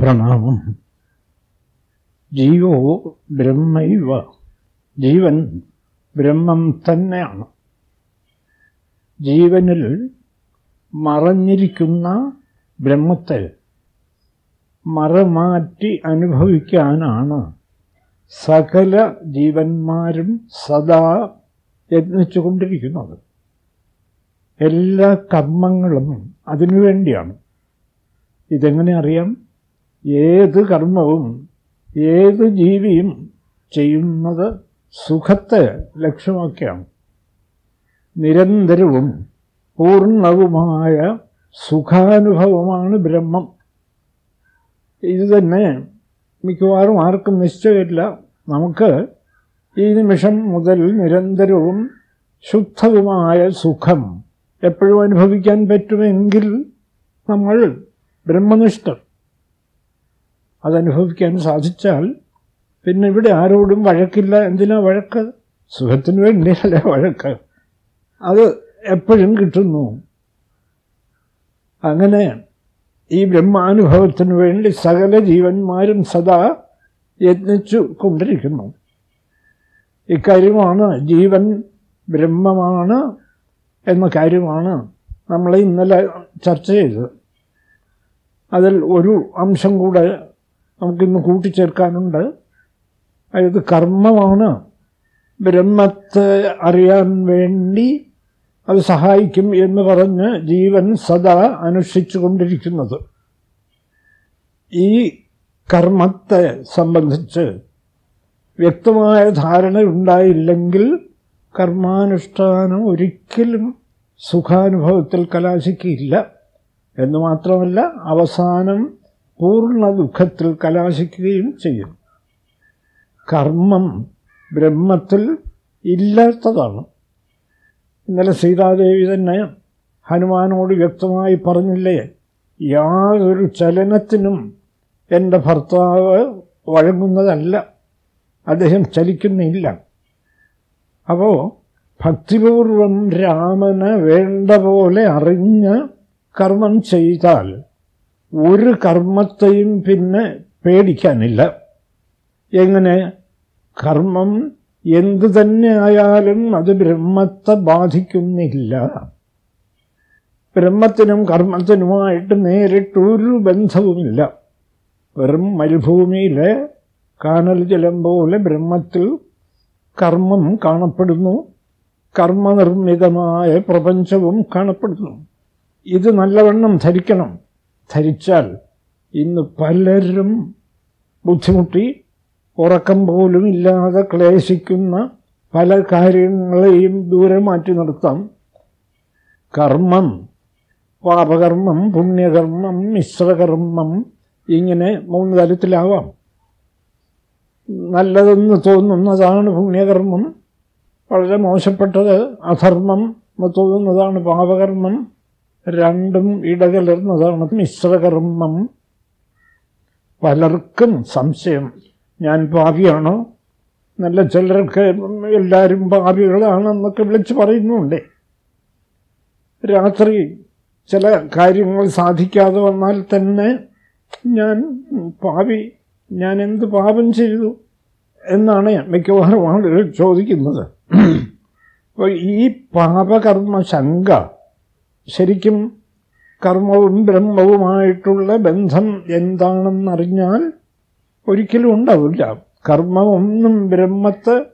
പ്രണാമം. ജീവോ ബ്രഹ്മൈവ. ജീവൻ ബ്രഹ്മം തന്നെയാണ്. ജീവനിൽ മറഞ്ഞിരിക്കുന്ന ബ്രഹ്മത്തെ മറമാറ്റി അനുഭവിക്കാനാണ് സകല ജീവന്മാരും സദാ യത്നിച്ചുകൊണ്ടിരിക്കുന്നത്. എല്ലാ കർമ്മങ്ങളും അതിനുവേണ്ടിയാണ് ഇതെങ്ങനെ അറിയാം? ഏത് കർമ്മവും ഏത് ജീവിയും ചെയ്യുന്നത് സുഖത്തെ ലക്ഷ്യമാക്കിയാണ്. നിരന്തരവും പൂർണവുമായ സുഖാനുഭവമാണ് ബ്രഹ്മം. ഇത് തന്നെ മിക്കവാറും ആർക്കും നിശ്ചയമില്ല. നമുക്ക് ഈ നിമിഷം മുതൽ നിരന്തരവും ശുദ്ധവുമായ സുഖം എപ്പോഴും അനുഭവിക്കാൻ പറ്റുമെങ്കിൽ നമ്മൾ ബ്രഹ്മനിഷ്ഠർ. അതനുഭവിക്കാൻ സാധിച്ചാൽ പിന്നെ ഇവിടെ ആരോടും വഴക്കില്ല. എന്തിനാ വഴക്ക്? സുഖത്തിന് വേണ്ടിയല്ലേ വഴക്ക്. അത് എപ്പോഴും കിട്ടുന്നു. അങ്ങനെ ഈ ബ്രഹ്മാനുഭവത്തിന് വേണ്ടി സകല ജീവന്മാരും സദാ യത്നിച്ചു കൊണ്ടിരിക്കുന്നു. ഇക്കാര്യമാണ് ജീവൻ ബ്രഹ്മമാണ് എന്ന കാര്യമാണ് നമ്മൾ ഇന്നലെ ചർച്ച ചെയ്തത്. അതിൽ ഒരു അംശം കൂടെ നമുക്കിന്ന് കൂട്ടിച്ചേർക്കാനുണ്ട്. അതായത് കർമ്മമാണ്. ബ്രഹ്മത്തെ അറിയാൻ വേണ്ടി അത് സഹായിക്കും എന്ന് പറഞ്ഞ് ജീവൻ സദാ അനുഷ്ഠിച്ചു കൊണ്ടിരിക്കുന്നത് ഈ കർമ്മത്തെ സംബന്ധിച്ച് വ്യക്തമായ ധാരണ ഉണ്ടായില്ലെങ്കിൽ കർമാനുഷ്ഠാനം ഒരിക്കലും സുഖാനുഭവത്തിൽ കലാശിക്കില്ല എന്ന് മാത്രമല്ല അവസാനം പൂർണ ദുഃഖത്തിൽ കലാശിക്കുകയും ചെയ്യും കർമ്മം ബ്രഹ്മത്തിൽ ഇല്ലാത്തതാണ്. ഇന്നലെ സീതാദേവി തന്നെ ഹനുമാനോട് വ്യക്തമായി പറഞ്ഞില്ലേ യാതൊരു ചലനത്തിനും എന്റെ ഭർത്താവ് വഴങ്ങുന്നതല്ല. അദ്ദേഹം ചലിക്കുന്നില്ല. അപ്പോൾ ഭക്തിപൂർവം രാമന് വേണ്ട പോലെ അറിഞ്ഞ് കർമ്മം ചെയ്താൽ ഒരു കർമ്മത്തെയും പിന്നെ പേടിക്കാനില്ല. എങ്ങനെ? കർമ്മം എന്തു തന്നെ ആയാലും അത് ബ്രഹ്മത്തെ ബാധിക്കുന്നില്ല. ബ്രഹ്മത്തിനും കർമ്മത്തിനുമായിട്ട് നേരിട്ടൊരു ബന്ധവുമില്ല. വെറും മരുഭൂമിയിലെ കാനൽ ജലം പോലെ ബ്രഹ്മത്തിൽ കർമ്മം കാണപ്പെടുന്നു. കർമ്മനിർമ്മിതമായ പ്രപഞ്ചവും കാണപ്പെടുന്നു. ഇത് നല്ലവണ്ണം ധരിക്കണം. ധരിച്ചാൽ ഇന്ന് പലരും ബുദ്ധിമുട്ടി ഉറക്കം പോലും ഇല്ലാതെ ക്ലേശിക്കുന്ന പല കാര്യങ്ങളെയും ദൂരെ മാറ്റി നിർത്താം. കർമ്മം പാപകർമ്മം പുണ്യകർമ്മം മിശ്രകർമ്മം ഇങ്ങനെ മൂന്ന് തരത്തിലാവാം. നല്ലതെന്ന് തോന്നുന്നതാണ് പുണ്യകർമ്മം. വളരെ മോശപ്പെട്ടത് അധർമ്മം എന്ന് തോന്നുന്നതാണ് പാപകർമ്മം. രണ്ടും ഇടകലർന്നതാണ് മിശ്രകർമ്മം. പലർക്കും സംശയം. ഞാൻ പാവിയാണോ നല്ല ചിലർക്ക് എല്ലാവരും പാപികളാണെന്നൊക്കെ വിളിച്ച് പറയുന്നുണ്ടേ. രാത്രി ചില കാര്യങ്ങൾ സാധിക്കാതെ വന്നാൽ തന്നെ ഞാൻ പാപി ഞാൻ എന്ത് പാപം ചെയ്തു എന്നാണ് മിക്കവാറും ആളുകൾ ചോദിക്കുന്നത്. അപ്പോൾ ഈ പാപകർമ്മ ശങ്ക ശരിക്കും കർമ്മവും ബ്രഹ്മവുമായിട്ടുള്ള ബന്ധം എന്താണെന്നറിഞ്ഞാൽ ഒരിക്കലും ഉണ്ടാവില്ല. കർമ്മമൊന്നും ബ്രഹ്മത്ത്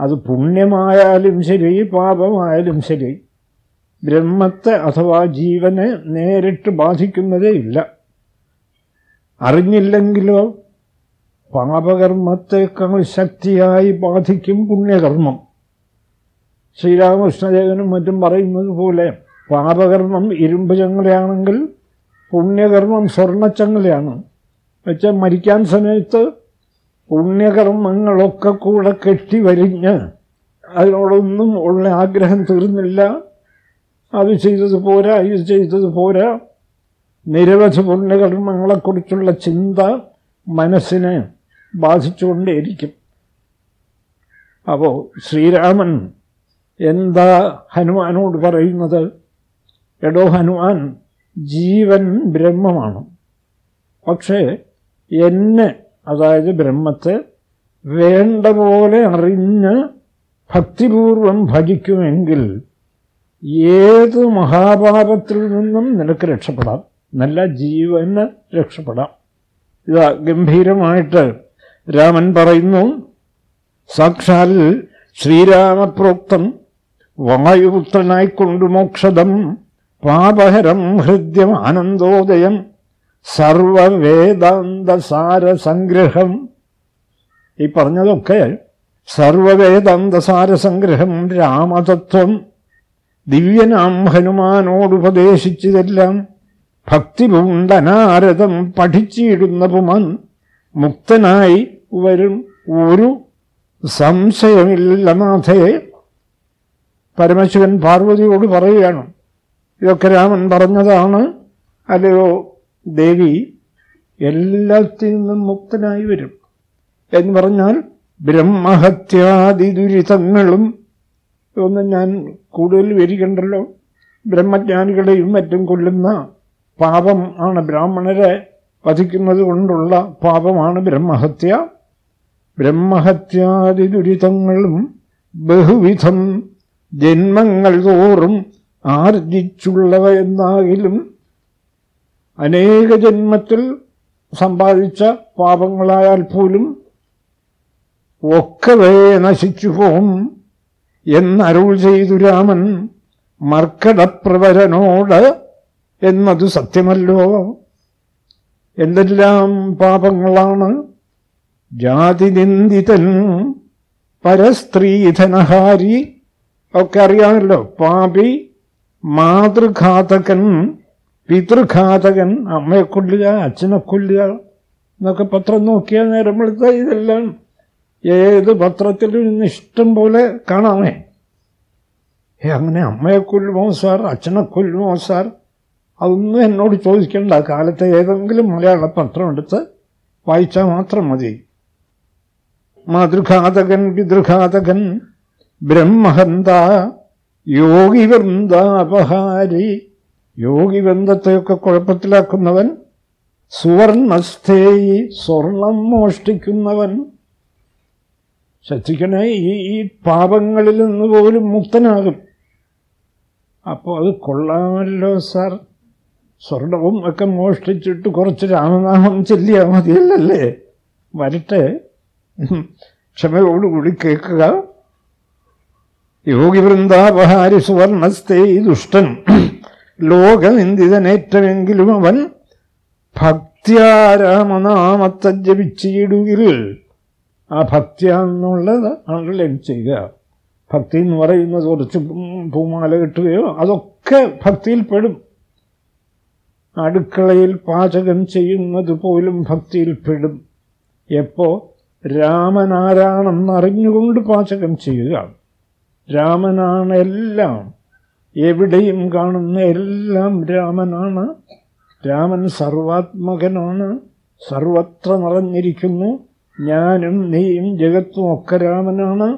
അത് പുണ്യമായാലും ശരി പാപമായാലും ശരി ബ്രഹ്മത്തെ അഥവാ ജീവനെ നേരിട്ട് ബാധിക്കുന്നതേ ഇല്ല. അറിഞ്ഞില്ലെങ്കിലോ പാപകർമ്മത്തെക്കാൾ ശക്തിയായി ബാധിക്കും പുണ്യകർമ്മം. ശ്രീരാമകൃഷ്ണദേവനും മറ്റും പറയുന്നത് പോലെ പാപകർമ്മം ഇരുമ്പ് ചങ്ങലയാണെങ്കിൽ പുണ്യകർമ്മം സ്വർണച്ചങ്ങലയാണ് വെച്ചാൽ മരിക്കാൻ സമയത്ത് പുണ്യകർമ്മങ്ങളൊക്കെ കൂടെ കെട്ടി വരിഞ്ഞ് അതിനോടൊന്നും ഉള്ള ആഗ്രഹം തീർന്നില്ല. അത് ചെയ്തത് പോരാ ഇത് ചെയ്തത് പോരാ. നിരവധി പുണ്യകർമ്മങ്ങളെക്കുറിച്ചുള്ള ചിന്ത മനസ്സിനെ ബാധിച്ചുകൊണ്ടേയിരിക്കും. അപ്പോൾ ശ്രീരാമൻ എന്താ ഹനുമാനോട് പറയുന്നത്? എടോ ഹനുമാൻ ജീവൻ ബ്രഹ്മമാണ്. പക്ഷേ എന്നെ അതായത് ബ്രഹ്മത്തെ വേണ്ട പോലെ അറിഞ്ഞ് ഭക്തിപൂർവം ഭജിക്കുമെങ്കിൽ ഏത് മഹാപാപത്തിൽ നിന്നും നിനക്ക് രക്ഷപ്പെടാം? നല്ല ജീവന് രക്ഷപ്പെടാം. ഇതാ ഗംഭീരമായിട്ട് രാമൻ പറയുന്നു സാക്ഷാൽ ശ്രീരാമപ്രോക്തം വായുപുത്രനായിക്കൊണ്ടു മോക്ഷദം പാപഹരം ഹൃദ്യം ആനന്ദോദയം സർവവേദാന്തസാരസംഗ്രഹം. ഈ പറഞ്ഞതൊക്കെ സർവവേദാന്തസാരസംഗ്രഹം രാമതത്വം. ദിവ്യനാം ഹനുമാനോടുപദേശിച്ചതെല്ലാം ഭക്തി പൂണ്ടനാരതം പഠിച്ചിടുന്ന പുമൻ മുക്തനായി വരും ഒരു സംശയമില്ല നാഥയെ പരമശിവൻ പാർവതിയോട് പറയുകയാണ് ഇതൊക്കെ രാമൻ പറഞ്ഞതാണ്. അല്ലയോ ദേവി എല്ലാത്തിൽ നിന്നും മുക്തനായി വരും. എന്ന് പറഞ്ഞാൽ ബ്രഹ്മഹത്യാദി ദുരിതങ്ങളും ഒന്നും ഞാൻ കൂടുതൽ വരികണ്ടല്ലോ ബ്രഹ്മജ്ഞാനികളെയും മറ്റും കൊല്ലുന്ന പാപം ആണ് ബ്രാഹ്മണരെ വധിക്കുന്നത് കൊണ്ടുള്ള പാപമാണ് ബ്രഹ്മഹത്യ. ബ്രഹ്മഹത്യാദി ദുരിതങ്ങളും ബഹുവിധം ജന്മങ്ങൾ തോറും ആർജിച്ചുള്ളവ എന്നാകിലും അനേക ജന്മത്തിൽ സമ്പാദിച്ച പാപങ്ങളായാൽ പോലും ഒക്കവേ നശിച്ചു പോവും എന്നരുൾ ചെയ്തു രാമൻ മർക്കടപ്രവരനോട് എന്നത് സത്യമല്ലോ. എന്തെല്ലാം പാപങ്ങളാണ് ജാതിനിന്ദിതൻ പരസ്ത്രീധനഹാരി ഒക്കെ അറിയാമല്ലോ. പാപി മാതൃഘാതകൻ പിതൃഘാതകൻ അമ്മയെ കൊല്ലുക അച്ഛനെ കൊല്ലുക എന്നൊക്കെ പത്രം നോക്കിയാൽ നേരം ഇതെല്ലാം ഏത് പത്രത്തിലും ഇന്ന് ഇഷ്ടം പോലെ കാണാമേ. ഏ അങ്ങനെ അമ്മയെ കൊല്ലുമോ സാർ? അച്ഛനെ കൊല്ലുമോ സാർ? അതൊന്നും എന്നോട് ചോദിക്കേണ്ട. കാലത്തെ ഏതെങ്കിലും മലയാള പത്രം എടുത്ത് വായിച്ചാൽ മാത്രം മതി. മാതൃഘാതകൻ പിതൃഘാതകൻ ബ്രഹ്മഹന്ത യോഗിവൃന്ദാപഹാരി യോഗിബന്ധത്തെയൊക്കെ കുഴപ്പത്തിലാക്കുന്നവൻ സുവർണസ്ഥേയി സ്വർണം മോഷ്ടിക്കുന്നവൻ. ശ്രദ്ധിക്കണേ ഈ ഈ പാപങ്ങളിൽ നിന്ന് പോലും മുക്തനാകും. അപ്പോൾ അത് കൊള്ളാമല്ലോ സാർ. സ്വർണവും ഒക്കെ മോഷ്ടിച്ചിട്ട് കുറച്ച് രാമനാമം ചൊല്ലിയാൽ മതിയല്ലേ വരട്ടെ. ക്ഷമയോടുകൂടി കേൾക്കുക. യോഗി വൃന്ദാപഹാരി സുവർണസ്ഥേ ദുഷ്ടൻ ലോകനിന്ദിതനേറ്റമെങ്കിലും അവൻ ഭക്തിയാരാമനാമത്തെ ജപിച്ചിടുകിൽ ആ ഭക്തി എന്നുള്ളത് ആണല്ലോ ചെയ്യുക? ഭക്തി എന്ന് പറയുന്നത് കുറച്ച് പൂമാല കിട്ടുകയോ അതൊക്കെ ഭക്തിയിൽപ്പെടും. അടുക്കളയിൽ പാചകം ചെയ്യുന്നത് പോലും ഭക്തിയിൽപ്പെടും. എപ്പോ? രാമനാരാണെന്നറിഞ്ഞുകൊണ്ട് പാചകം ചെയ്യുക. രാമനാണ് എല്ലാം. എവിടെയും കാണുന്ന എല്ലാം രാമനാണ്. രാമൻ സർവാത്മകനാണ്. സർവത്ര നിറഞ്ഞിരിക്കുന്നു. ഞാനും നീയും ജഗത്തും ഒക്കെ രാമനാണ്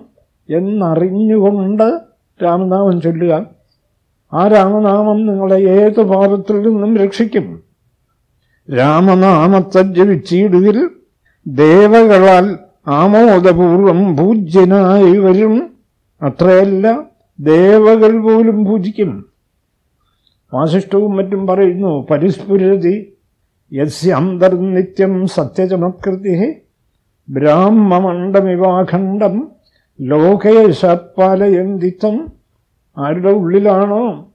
എന്നറിഞ്ഞുകൊണ്ട് രാമനാമം ചൊല്ലുക. ആ രാമനാമം നിങ്ങളെ ഏത് പാപത്തിൽ നിന്നും രക്ഷിക്കും? രാമനാമത്തെ ജപിച്ചിടുകിൽ ദേവകളാൽ ആമോദപൂർവം പൂജ്യനായി വരും. അത്രയല്ല ദേവകൾ പോലും പൂജിക്കും. വാശിഷ്ടവും മറ്റും പറയുന്നു പരിസ്ഫുരതി യസ്യന്തർനിത്യം സത്യചമത്കൃതി ബ്രാഹ്മമണ്ഡമിവാഖണ്ഡം ലോകേശപ്പാലയന്തിത്വം ആരുടെ ഉള്ളിലാണോ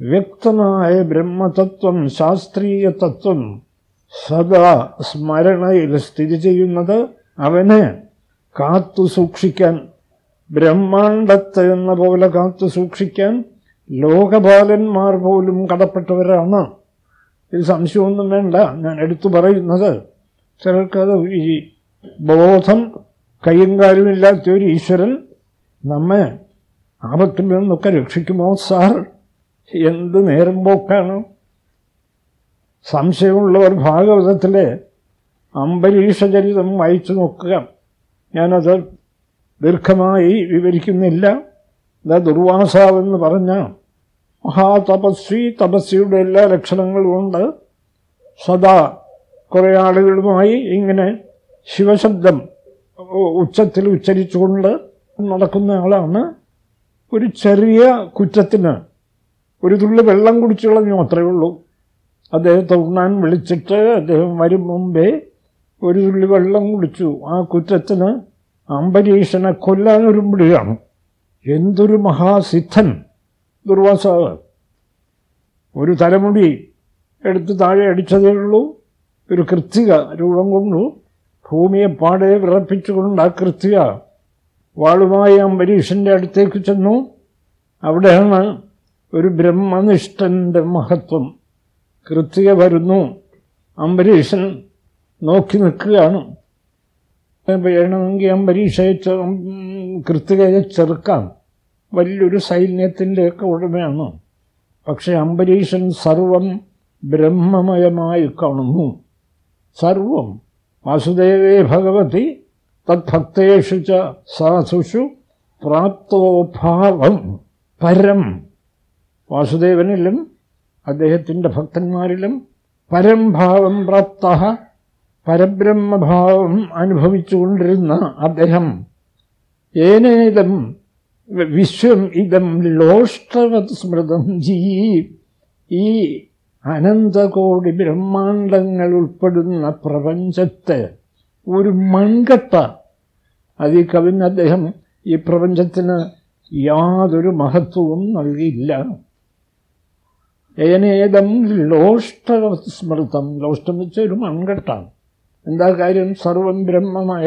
വ്യക്തമായ ബ്രഹ്മതത്വം ശാസ്ത്രീയ തത്വം സദാ സ്മരണയിൽ സ്ഥിതി ചെയ്യുന്നത്? അവനെ കാത്തു സൂക്ഷിക്കാൻ ബ്രഹ്മാണ്ടത്തെ എന്ന പോലെ കാത്തു സൂക്ഷിക്കാൻ ലോകപാലന്മാർ പോലും കടപ്പെട്ടവരാണ്. ഇത് സംശയമൊന്നും വേണ്ട. ഞാൻ എടുത്തു പറയുന്നത് ചിലർക്കത് ഈ ബോധം കയ്യും കാലുമില്ലാത്ത ഒരു ഈശ്വരൻ നമ്മെ ആപത്തിൽ നിന്നൊക്കെ രക്ഷിക്കുമോ സാർ? എന്ത് നേരം പോക്കാണ്? സംശയമുള്ളവർ ഭാഗവതത്തിലെ അംബരീഷചരിതം വായിച്ചു നോക്കുക. ഞാനത് ദീർഘമായി വിവരിക്കുന്നില്ല. ദുർവാസാവെന്ന് പറഞ്ഞ മഹാതപസ്വി തപസ്വിയുടെ എല്ലാ ലക്ഷണങ്ങളും ഉണ്ട് സദാ കുറേ ആളുകളുമായി ഇങ്ങനെ ശിവശബ്ദം ഉച്ചത്തിൽ ഉച്ചരിച്ചുകൊണ്ട് നടക്കുന്ന ആളാണ്. ഒരു ചെറിയ കുറ്റത്തിന് ഒരു തുള്ളി വെള്ളം കുടിച്ചു അത്രയേ ഉള്ളൂ. അദ്ദേഹത്തെ ഉണ്ണാൻ വിളിച്ചിട്ട് അദ്ദേഹം വരും മുമ്പേ ഒരു തുള്ളി വെള്ളം കുടിച്ചു. ആ കുറ്റത്തിന് അംബരീഷനെ കൊല്ലാൻ ഒരുമ്പടിയാണ് എന്തൊരു മഹാസിദ്ധൻ ദുർവാസാവ്. ഒരു തലമുടി എടുത്ത് താഴെ അടിച്ചതേ ഉള്ളൂ. ഒരു കൃത്തിക രൂപം കൊണ്ടു ഭൂമിയെ പാടെ വിറപ്പിച്ചുകൊണ്ട് ആ കൃത്തിക വാളുമായി അംബരീഷന്റെ അടുത്തേക്ക് ചെന്നു. അവിടെയാണ് ഒരു ബ്രഹ്മനിഷ്ഠന്റെ മഹത്വം. കൃത്തിക വരുന്നു. അംബരീഷൻ നോക്കി നിൽക്കുകയാണ്. വേണമെങ്കിൽ അംബരീഷയെ കൃത്തികയെ ചെറുക്കാം. വലിയൊരു സൈന്യത്തിന്റെയൊക്കെ ഉടമയാണ്. പക്ഷേ അംബരീഷൻ സർവം ബ്രഹ്മമയമായി കാണുന്നു. സർവം വാസുദേവേ ഭഗവതി തദ്ഭക്തേഷു ച സാധുഷു പ്രാപ്തോഭാവം പരം. വാസുദേവനിലും അദ്ദേഹത്തിന്റെ ഭക്തന്മാരിലും പരംഭാവം പ്രാപ്ത. പരബ്രഹ്മഭാവം അനുഭവിച്ചുകൊണ്ടിരുന്ന അദ്ദേഹം ഏനേതം വിശ്വം ഇതം ലോഷ്ടവത് സ്മൃതം ജീ ഈ അനന്തകോടി ബ്രഹ്മാണ്ടങ്ങൾ ഉൾപ്പെടുന്ന പ്രപഞ്ചത്തെ ഒരു മൺകട്ട. അത് കവിന് അദ്ദേഹം ഈ പ്രപഞ്ചത്തിന് യാതൊരു മഹത്വവും നൽകിയില്ല. ഏനേതം ലോഷ്ടസ്മൃതം ലോഷ്ടം വെച്ച ഒരു മൺകട്ടാണ് എന്താ കാര്യം? സർവം ബ്രഹ്മമായ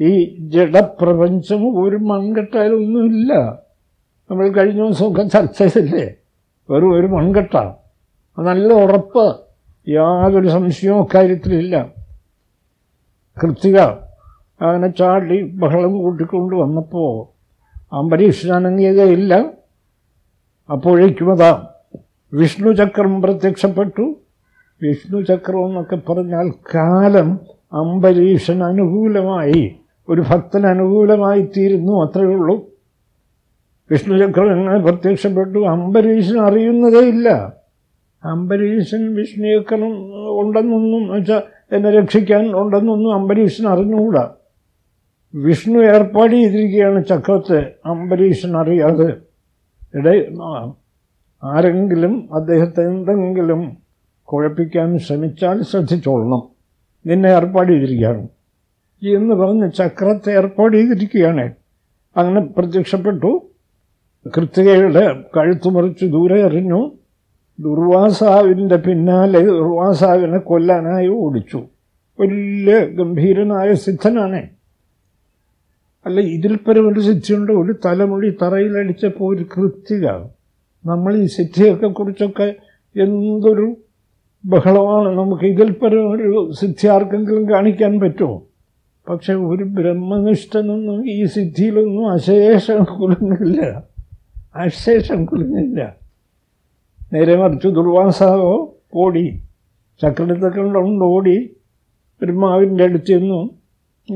ഈ ജഡപ്രപഞ്ചം ഒരു മൺകെട്ടായാലൊന്നുമില്ല നമ്മൾ കഴിഞ്ഞ ദിവസമൊക്കെ ചർച്ച ചെയ്തില്ലേ? വെറും ഒരു മൺകെട്ടാണ് നല്ല ഉറപ്പ്. യാതൊരു സംശയവും കാര്യത്തിലില്ല കൃത്തിക അങ്ങനെ ചാടി ബഹളം കൂട്ടിക്കൊണ്ട് വന്നപ്പോൾ അംബരീഷനനങ്ങിയതയില്ല അപ്പോഴേക്കും അതാ വിഷ്ണുചക്രം പ്രത്യക്ഷപ്പെട്ടു. വിഷ്ണുചക്രം എന്നൊക്കെ പറഞ്ഞാൽ കാലം അംബരീഷൻ അനുകൂലമായി ഒരു ഭക്തന് അനുകൂലമായി തീരുന്നു അത്രയേ ഉള്ളൂ വിഷ്ണുചക്രം എങ്ങനെ പ്രത്യക്ഷപ്പെട്ടു? അംബരീഷൻ അറിയുന്നതേ ഇല്ല. അംബരീഷൻ വിഷ്ണുചക്രം ഉണ്ടെന്നൊന്നും വെച്ചാൽ എന്നെ രക്ഷിക്കാൻ ഉണ്ടെന്നൊന്നും അംബരീഷൻ അറിഞ്ഞുകൂടാ. വിഷ്ണു ഏർപ്പാട് ചെയ്തിരിക്കുകയാണ് ചക്രത്തെ അംബരീഷൻ അറിയാതെ. ഇട ആരെങ്കിലും അദ്ദേഹത്തെ എന്തെങ്കിലും കുഴപ്പിക്കാൻ ശ്രമിച്ചാൽ ശ്രദ്ധിച്ചോളണം. നിന്നെ ഏർപ്പാട് ചെയ്തിരിക്കുകയാണ്. എന്ന് പറഞ്ഞ് ചക്രത്തെ ഏർപ്പാട് ചെയ്തിരിക്കുകയാണ്. അങ്ങനെ പ്രത്യക്ഷപ്പെട്ടു. കൃത്യകയുടെ കഴുത്തു മുറിച്ച് ദൂരെ എറിഞ്ഞു. ദുർവാസാവിന്റെ പിന്നാലെ ദുർവാസാവിനെ കൊല്ലാനായി ഓടിച്ചു. വലിയ ഗംഭീരനായ സിദ്ധനാണ്. അല്ല ഇതിൽ പരം ഒരു സിദ്ധിയുണ്ട്. ഒരു തലമുടി തറയിലടിച്ചപ്പോൾ ഒരു കൃത്യക നമ്മൾ ഈ സിദ്ധിയൊക്കെ കുറിച്ചൊക്കെ എന്തൊരു ബഹളമാണ്. നമുക്ക് ഇതിൽ പരം ഒരു സിദ്ധി ആർക്കെങ്കിലും കാണിക്കാൻ പറ്റുമോ? പക്ഷെ ഒരു ബ്രഹ്മനിഷ്ഠനൊന്നും ഈ സിദ്ധിയിലൊന്നും അശേഷം കുലുങ്ങില്ല. അശേഷം കുലുങ്ങില്ല. നേരെ മറിച്ച് ദുർവാസാവോ ഓടി. ചക്രത്തൊക്കെ ഓടി ബ്രഹ്മാവിന്റെ അടുത്ത് നിന്നും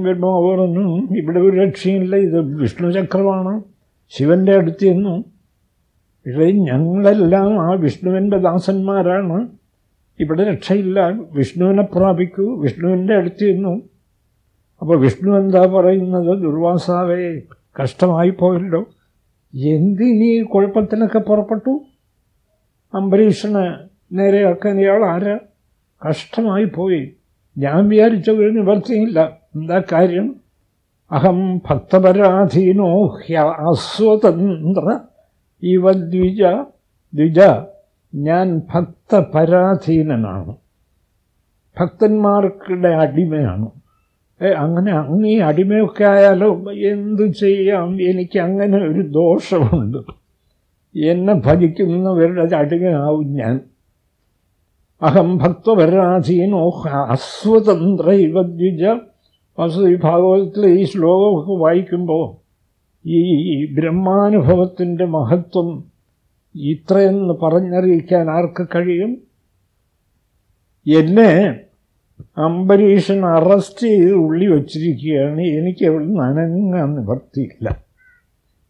ബ്രഹ്മാവ് പറഞ്ഞു ഇവിടെ ഒരു രക്ഷയില്ല. ഇത് വിഷ്ണു ചക്രമാണ്. ശിവന്റെ അടുത്ത് നിന്നും ഇവിടെ ഞങ്ങളെല്ലാം ആ വിഷ്ണുവിന്റെ ദാസന്മാരാണ്. ഇവിടെ രക്ഷയില്ല. വിഷ്ണുവിനെ പ്രാപിക്കൂ. വിഷ്ണുവിന്റെ അടുത്ത് ചെന്നു. അപ്പോൾ വിഷ്ണു എന്താ പറയുന്നത്? ദുർവാസാവേ കഷ്ടമായി പോയല്ലോ. എന്തിനീ കുഴപ്പത്തിനൊക്കെ പുറപ്പെട്ടു? അംബരീഷന് നേരെയാക്കാൻ ഇയാൾ ആരാ? കഷ്ടമായി പോയി. ഞാൻ വിചാരിച്ച ഒരു നിവർത്തിയില്ല. എന്താ കാര്യം? അഹം ഭക്തപരാധീനോ ഹ്യ അസ്വതന്ത്ര ഇവ ദ്വിജ ദ്വിജ ഞാൻ ഭക്ത ഭക്തപരാധീനനാണ്. ഭക്തന്മാർക്കിടെ അടിമയാണ്. അങ്ങനെ അങ്ങ് അടിമയൊക്കെ ആയാലോ എന്തു ചെയ്യാം? എനിക്ക് അങ്ങനെ ഒരു ദോഷമുണ്ട്. എന്നെ ഭജിക്കുന്നവരുടെ അടിമയാവും ഞാൻ. അഹം ഭക്തപരാധീനോ അസ്വതന്ത്ര ഇവദ്വിജ ഈ ഭാഗവതത്തിൽ ഈ ശ്ലോകമൊക്കെ വായിക്കുമ്പോൾ ഈ ബ്രഹ്മാനുഭവത്തിന്റെ മഹത്വം ഇത്രയെന്ന് പറഞ്ഞറിയിക്കാൻ ആർക്ക് കഴിയും? എന്നെ അംബരീഷൻ അറസ്റ്റ് ചെയ്ത് ഉള്ളി വച്ചിരിക്കുകയാണ്. എനിക്ക് അവിടെ നിന്ന് അനങ്ങാൻ നിവർത്തിയില്ല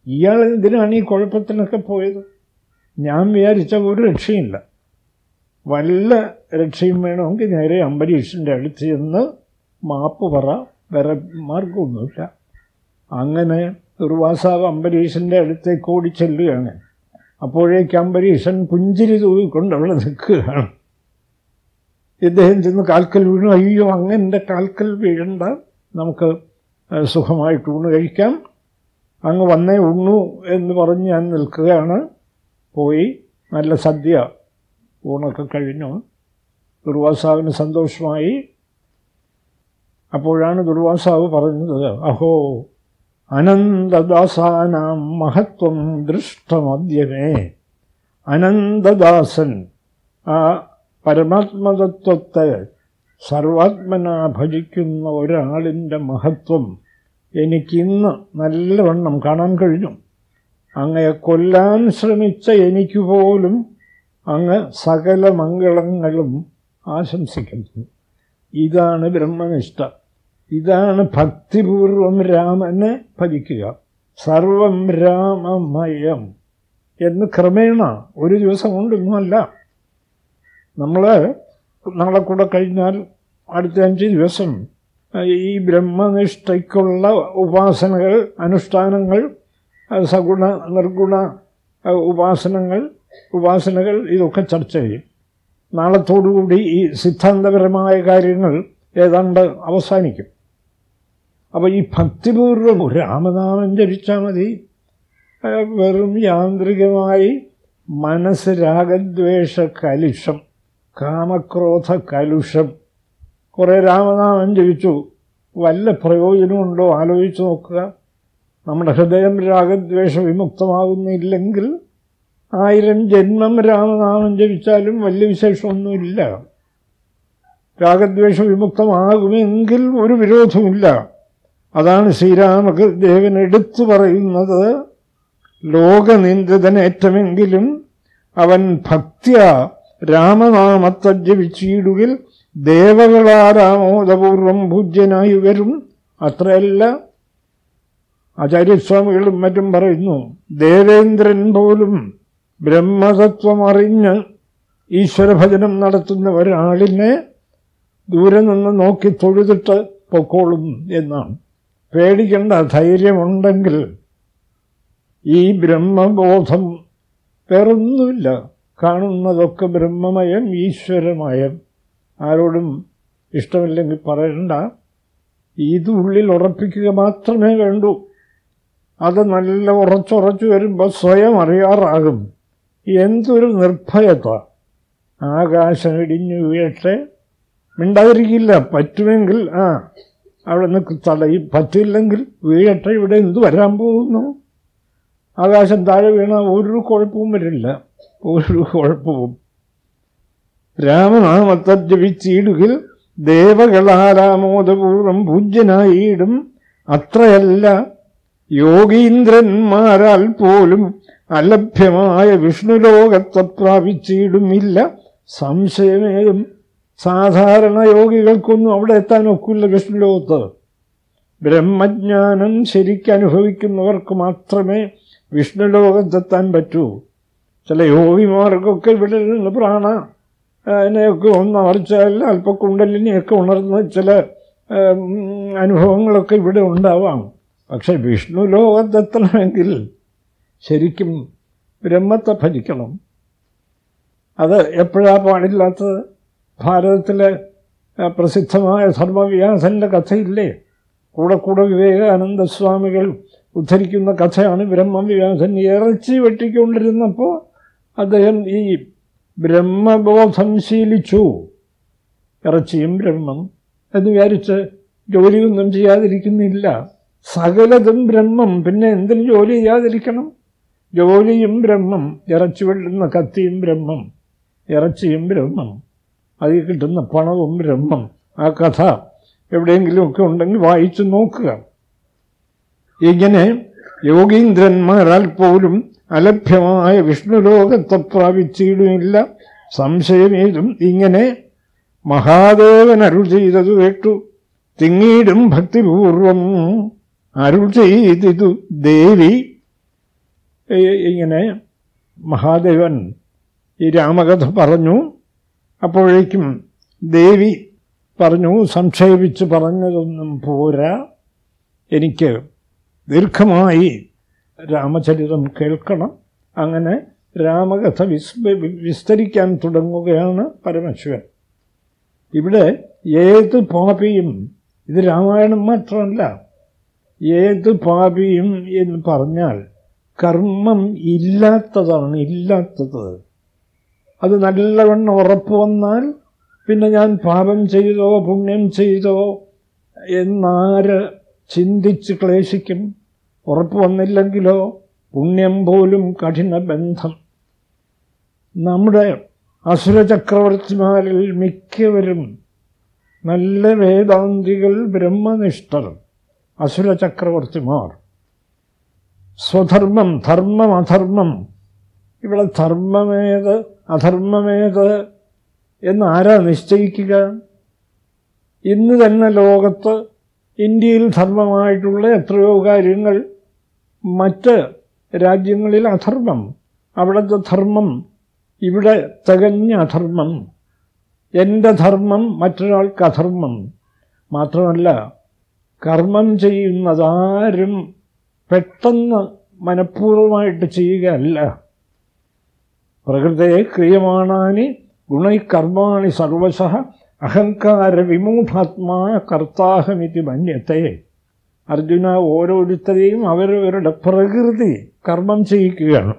ഇയാൾ എന്തിനാണ് ഈ കുഴപ്പത്തിനൊക്കെ പോയത്? ഞാൻ വിചാരിച്ച ഒരു രക്ഷയില്ല വല്ല രക്ഷയും വേണമെങ്കിൽ നേരെ അംബരീഷിന്റെ അടുത്ത് ചെന്ന് മാപ്പ് പറ. വേറെ മാർഗമൊന്നുമില്ല. അങ്ങനെ ദുർവാസാവ് അംബരീഷിന്റെ അടുത്തേക്ക് ഓടി ചെല്ലുകയാണ് അപ്പോഴേക്ക് അംബരീഷൻ പുഞ്ചിരി തൂവിക്കൊണ്ട് അവിടെ നിൽക്കുകയാണ്. ഇദ്ദേഹം ചെന്ന് കാൽക്കൽ വീണു. അയ്യോ അങ്ങനെ കാൽക്കൽ വീഴണ്ട. നമുക്ക് സുഖമായിട്ട് ഊണ് കഴിക്കാം. അങ്ങ് വന്നേ ഉണ്ണു എന്ന് പറഞ്ഞ് ഞാൻ നിൽക്കുകയാണ്. പോയി. നല്ല സദ്യ. ഊണൊക്കെ കഴിഞ്ഞു. ദുർവാസാവിന് സന്തോഷമായി. അപ്പോഴാണ് ദുർവാസാവ് പറഞ്ഞത് അഹോ അനന്തദാസാനാം മഹത്വം ദൃഷ്ടമദ്യമേ അനന്തദാസൻ ആ പരമാത്മതത്വത്തെ സർവാത്മന ഭജിക്കുന്ന ഒരാളിന്റെ മഹത്വം എനിക്കിന്ന് നല്ലവണ്ണം കാണാൻ കഴിഞ്ഞു. അങ്ങയെ കൊല്ലാൻ ശ്രമിച്ച എനിക്ക് പോലും അങ്ങ് സകല മംഗളങ്ങളും ആശംസിക്കുന്നു. ഇതാണ് ബ്രഹ്മനിഷ്ഠ. ഇതാണ് ഭക്തിപൂർവം രാമനെ ഭജിക്കുക. സർവം രാമമയം. എന്ന് ക്രമേണ ഒരു ദിവസം കൊണ്ടൊന്നുമല്ല നമ്മൾ നമ്മളെ കൂടെ കഴിഞ്ഞാൽ അടുത്ത അഞ്ച് ദിവസം ഈ ബ്രഹ്മനിഷ്ഠയ്ക്കുള്ള ഉപാസനകൾ അനുഷ്ഠാനങ്ങൾ സഗുണ നിർഗുണ ഉപാസനങ്ങൾ ഉപാസനകൾ ഇതൊക്കെ ചർച്ച ചെയ്യും. നാളത്തോടുകൂടി ഈ സിദ്ധാന്തപരമായ കാര്യങ്ങൾ ഏതാണ്ട് അവസാനിക്കും. അപ്പോൾ ഈ ഭക്തിപൂർവം രാമനാമം ജപിച്ചാൽ മതി. വെറും യാന്ത്രികമായി മനസ്സ് രാഗദ്വേഷ കലുഷം കാമക്രോധ കലുഷം കുറേ രാമനാമം ജപിച്ചു. വല്ല പ്രയോജനമുണ്ടോ ആലോചിച്ച് നോക്കുക. നമ്മുടെ ഹൃദയം രാഗദ്വേഷ വിമുക്തമാകുന്നില്ലെങ്കിൽ ആയിരം ജന്മം രാമനാമം ജപിച്ചാലും വലിയ വിശേഷമൊന്നുമില്ല. രാഗദ്വേഷ വിമുക്തമാകുമെങ്കിൽ ഒരു വിരോധമില്ല അതാണ് ശ്രീരാമദേവൻ എടുത്തു പറയുന്നത്. ലോകനിന്ദിതനേറ്റമെങ്കിലും അവൻ ഭക്തിയ രാമനാമത്തെ ജപിച്ചിടുകിൽ ദേവകളാരാമോദപൂർവം പൂജ്യനായി വരും. അത്രയല്ല. ആചാര്യസ്വാമികളും മറ്റും പറയുന്നു ദേവേന്ദ്രൻ പോലും ബ്രഹ്മതത്വമറിഞ്ഞ് ഈശ്വരഭജനം നടത്തുന്ന ഒരാളിനെ ദൂരെ നിന്ന് നോക്കി തൊഴുതിട്ട് പൊക്കോളും എന്നാണ്. പേടിക്കേണ്ട ധൈര്യമുണ്ടെങ്കിൽ ഈ ബ്രഹ്മബോധം വേറൊന്നുമില്ല. കാണുന്നതൊക്കെ ബ്രഹ്മമയം ഈശ്വരമയം. ആരോടും ഇഷ്ടമില്ലെങ്കിൽ പറയണ്ട. ഇത് ഉള്ളിൽ ഉറപ്പിക്കുക മാത്രമേ വേണ്ടൂ. അത് നല്ല ഉറച്ചുറച്ചു വരുമ്പോൾ സ്വയം അറിയാറാകും. എന്തൊരു നിർഭയത. ആകാശം ഇടിഞ്ഞു വീഴട്ടെ. മിണ്ടാതിരിക്കില്ല. പറ്റുമെങ്കിൽ ആ അവിടെ നിന്ന് തടയും. പറ്റില്ലെങ്കിൽ വീഴട്ടെ ഇവിടെ എന്ത് വരാൻ പോകുന്നു? ആകാശം താഴെ വീണ ഒരു കുഴപ്പവും വരില്ല. ഒരു കുഴപ്പവും. രാമനാമത്തെ ജപിച്ചിടുകിൽ ദേവകളാരാമോദപൂർവം പൂജ്യനായിടും. അത്രയല്ല യോഗീന്ദ്രന്മാരാൽ പോലും അലഭ്യമായ വിഷ്ണുലോകത്തെ പ്രാപിച്ചിടുമില്ല. സംശയമേതും സാധാരണ യോഗികൾക്കൊന്നും അവിടെ എത്താൻ ഒക്കില്ല കൃഷ്ണലോകത്ത്. ബ്രഹ്മജ്ഞാനം ശരിക്കനുഭവിക്കുന്നവർക്ക് മാത്രമേ വിഷ്ണുലോകത്തെത്താൻ പറ്റൂ. ചില യോഗിമാർക്കൊക്കെ ഇവിടെ നിന്ന് പ്രാണ അതിനെയൊക്കെ ഒന്ന് അമർച്ചാൽ അല്പ കുണ്ടലിനെയൊക്കെ ഉണർന്ന് ചില അനുഭവങ്ങളൊക്കെ ഇവിടെ ഉണ്ടാവാം. പക്ഷെ വിഷ്ണു ലോകത്തെത്തണമെങ്കിൽ ശരിക്കും ബ്രഹ്മത്തെ ഭജിക്കണം അത് എപ്പോഴാ പാടില്ലാത്തത്? ഭാരതത്തിലെ പ്രസിദ്ധമായ ധർമ്മവ്യാസന്റെ കഥയില്ലേ? കൂടെ കൂടെ വിവേകാനന്ദ സ്വാമികൾ ഉദ്ധരിക്കുന്ന കഥയാണ് ബ്രഹ്മവ്യാസൻ ഇറച്ചി വെട്ടിക്കൊണ്ടിരുന്നപ്പോൾ അദ്ദേഹം ഈ ബ്രഹ്മബോധം ശീലിച്ചു. ഇറച്ചിയും ബ്രഹ്മം എന്ന് വിചാരിച്ച് ജോലിയൊന്നും ചെയ്യാതിരിക്കുന്നില്ല. സകലതും ബ്രഹ്മം പിന്നെ എന്തിനും ജോലി ചെയ്യാതിരിക്കണം? ജോലിയും ബ്രഹ്മം ഇറച്ചി വെള്ളുന്ന കത്തിയും ബ്രഹ്മം ഇറച്ചിയും ബ്രഹ്മം. അതിൽ കിട്ടുന്ന പണവും ബ്രഹ്മം ആ കഥ എവിടെയെങ്കിലുമൊക്കെ ഉണ്ടെങ്കിൽ വായിച്ചു നോക്കുക. ഇങ്ങനെ യോഗീന്ദ്രന്മാരാൽ പോലും അലഭ്യമായ വിഷ്ണുലോകത്തെ പ്രാപിച്ചിടുമില്ല സംശയമേതും ഇങ്ങനെ മഹാദേവൻ അരുൾ ചെയ്തത് കേട്ടു. തിങ്ങീടും ഭക്തിപൂർവം അരുൾ ചെയ്തിതു ദേവി. ഇങ്ങനെ മഹാദേവൻ ഈ രാമകഥ പറഞ്ഞു. അപ്പോഴേക്കും ദേവി പറഞ്ഞു സംക്ഷേപിച്ച് പറഞ്ഞതൊന്നും പോരാ. എനിക്ക് ദീർഘമായി രാമചരിതം കേൾക്കണം. അങ്ങനെ രാമകഥ വിസ് വിസ്തരിക്കാൻ തുടങ്ങുകയാണ് പരമശിവൻ. ഇവിടെ ഏത് പാപിയും ഇത് രാമായണം മാത്രമല്ല ഏത് പാപിയും എന്ന് പറഞ്ഞാൽ കർമ്മം ഇല്ലാത്തതാണ് ഇല്ലാത്തത്. അത് നല്ലവണ്ണം ഉറപ്പ് വന്നാൽ പിന്നെ ഞാൻ പാപം ചെയ്തോ പുണ്യം ചെയ്തോ എന്നാര് ചിന്തിച്ച് ക്ലേശിക്കും? ഉറപ്പ് വന്നില്ലെങ്കിലോ? പുണ്യം പോലും കഠിന ബന്ധം. നമ്മുടെ അസുരചക്രവർത്തിമാരിൽ മിക്കവരും നല്ല വേദാന്തികൾ ബ്രഹ്മനിഷ്ഠർ അസുരചക്രവർത്തിമാർ. സ്വധർമ്മം ധർമ്മം അധർമ്മം. ഇവിടെ ധർമ്മമേത് അധർമ്മമേത് എന്നാരാ നിശ്ചയിക്കുക? ഇന്ന് തന്നെ ലോകത്ത് ഇന്ത്യയിൽ ധർമ്മമായിട്ടുള്ള എത്രയോ കാര്യങ്ങൾ മറ്റ് രാജ്യങ്ങളിൽ അധർമ്മം അവിടുത്തെ ധർമ്മം ഇവിടെ തികഞ്ഞ അധർമ്മം എന്റെ ധർമ്മം മറ്റൊരാൾക്ക് അധർമ്മം. മാത്രമല്ല കർമ്മം ചെയ്യുന്നതാരും പെട്ടെന്ന് മനഃപൂർവമായിട്ട് ചെയ്യുകയല്ല. പ്രകൃതയെ ക്രിയമാണാനി ഗുണൈകർമാണി സർവശ അഹങ്കാര വിമൂഢാത്മാ കർത്താഹമിതി മന്യത്തെ. അർജുന ഓരോരുത്തരെയും അവരവരുടെ പ്രകൃതി കർമ്മം ചെയ്യിക്കുകയാണ്.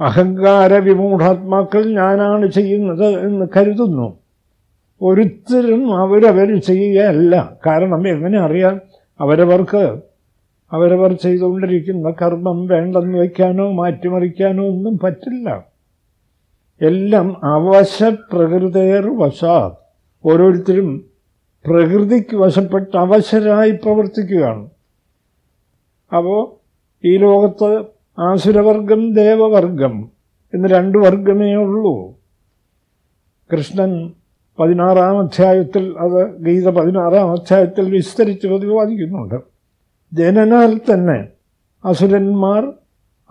അഹങ്കാര വിമൂഢാത്മാക്കൾ ഞാനാണ് ചെയ്യുന്നത് എന്ന് കരുതുന്നു. ഒരുത്തരും അവരവർ ചെയ്യുകയല്ല. കാരണം എങ്ങനെ അറിയാം? അവരവർക്ക് അവരവർ ചെയ്തുകൊണ്ടിരിക്കുന്ന കർമ്മം വേണ്ടെന്ന് വയ്ക്കാനോ മാറ്റിമറിക്കാനോ ഒന്നും പറ്റില്ല. എല്ലാം അവശ പ്രകൃതേർ വശാത്. ഓരോരുത്തരും പ്രകൃതിക്ക് വശപ്പെട്ട് അവശരായി പ്രവർത്തിക്കുകയാണ്. അപ്പോൾ ഈ ലോകത്ത് ആസുരവർഗം ദേവവർഗം എന്ന് രണ്ട് വർഗമേ ഉള്ളൂ. കൃഷ്ണൻ പതിനാറാം അധ്യായത്തിൽ അത് ഗീത പതിനാറാം അധ്യായത്തിൽ വിസ്തരിച്ച് പ്രതിപാദിക്കുന്നുണ്ട്. ജനനാൽ തന്നെ അസുരന്മാർ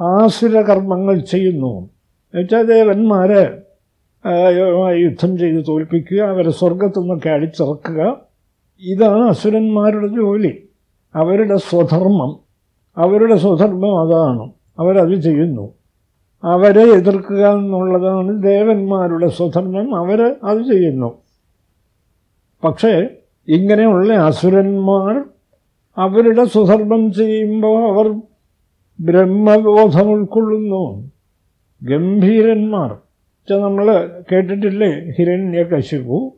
ആസുരകർമ്മങ്ങൾ ചെയ്യുന്നു. എന്നുവെച്ചാൽ ദേവന്മാരെ യുദ്ധം ചെയ്ത് തോൽപ്പിക്കുക അവരെ സ്വർഗത്തു നിന്നൊക്കെ അടിച്ചിറക്കുക. ഇതാണ് അസുരന്മാരുടെ ജോലി. അവരുടെ സ്വധർമ്മം. അവരുടെ സ്വധർമ്മം അതാണ്. അവരത് ചെയ്യുന്നു. അവരെ എതിർക്കുക എന്നുള്ളതാണ് ദേവന്മാരുടെ സ്വധർമ്മം. അവർ അത് ചെയ്യുന്നു. പക്ഷേ ഇങ്ങനെയുള്ള അസുരന്മാർ അവരുടെ സ്വധർമ്മം ചെയ്യുമ്പോൾ അവർ ബ്രഹ്മബോധം ഉൾക്കൊള്ളുന്നു ഗംഭീരന്മാർ നമ്മൾ കേട്ടിട്ടില്ലേ? ഹിരണ്യകശിപു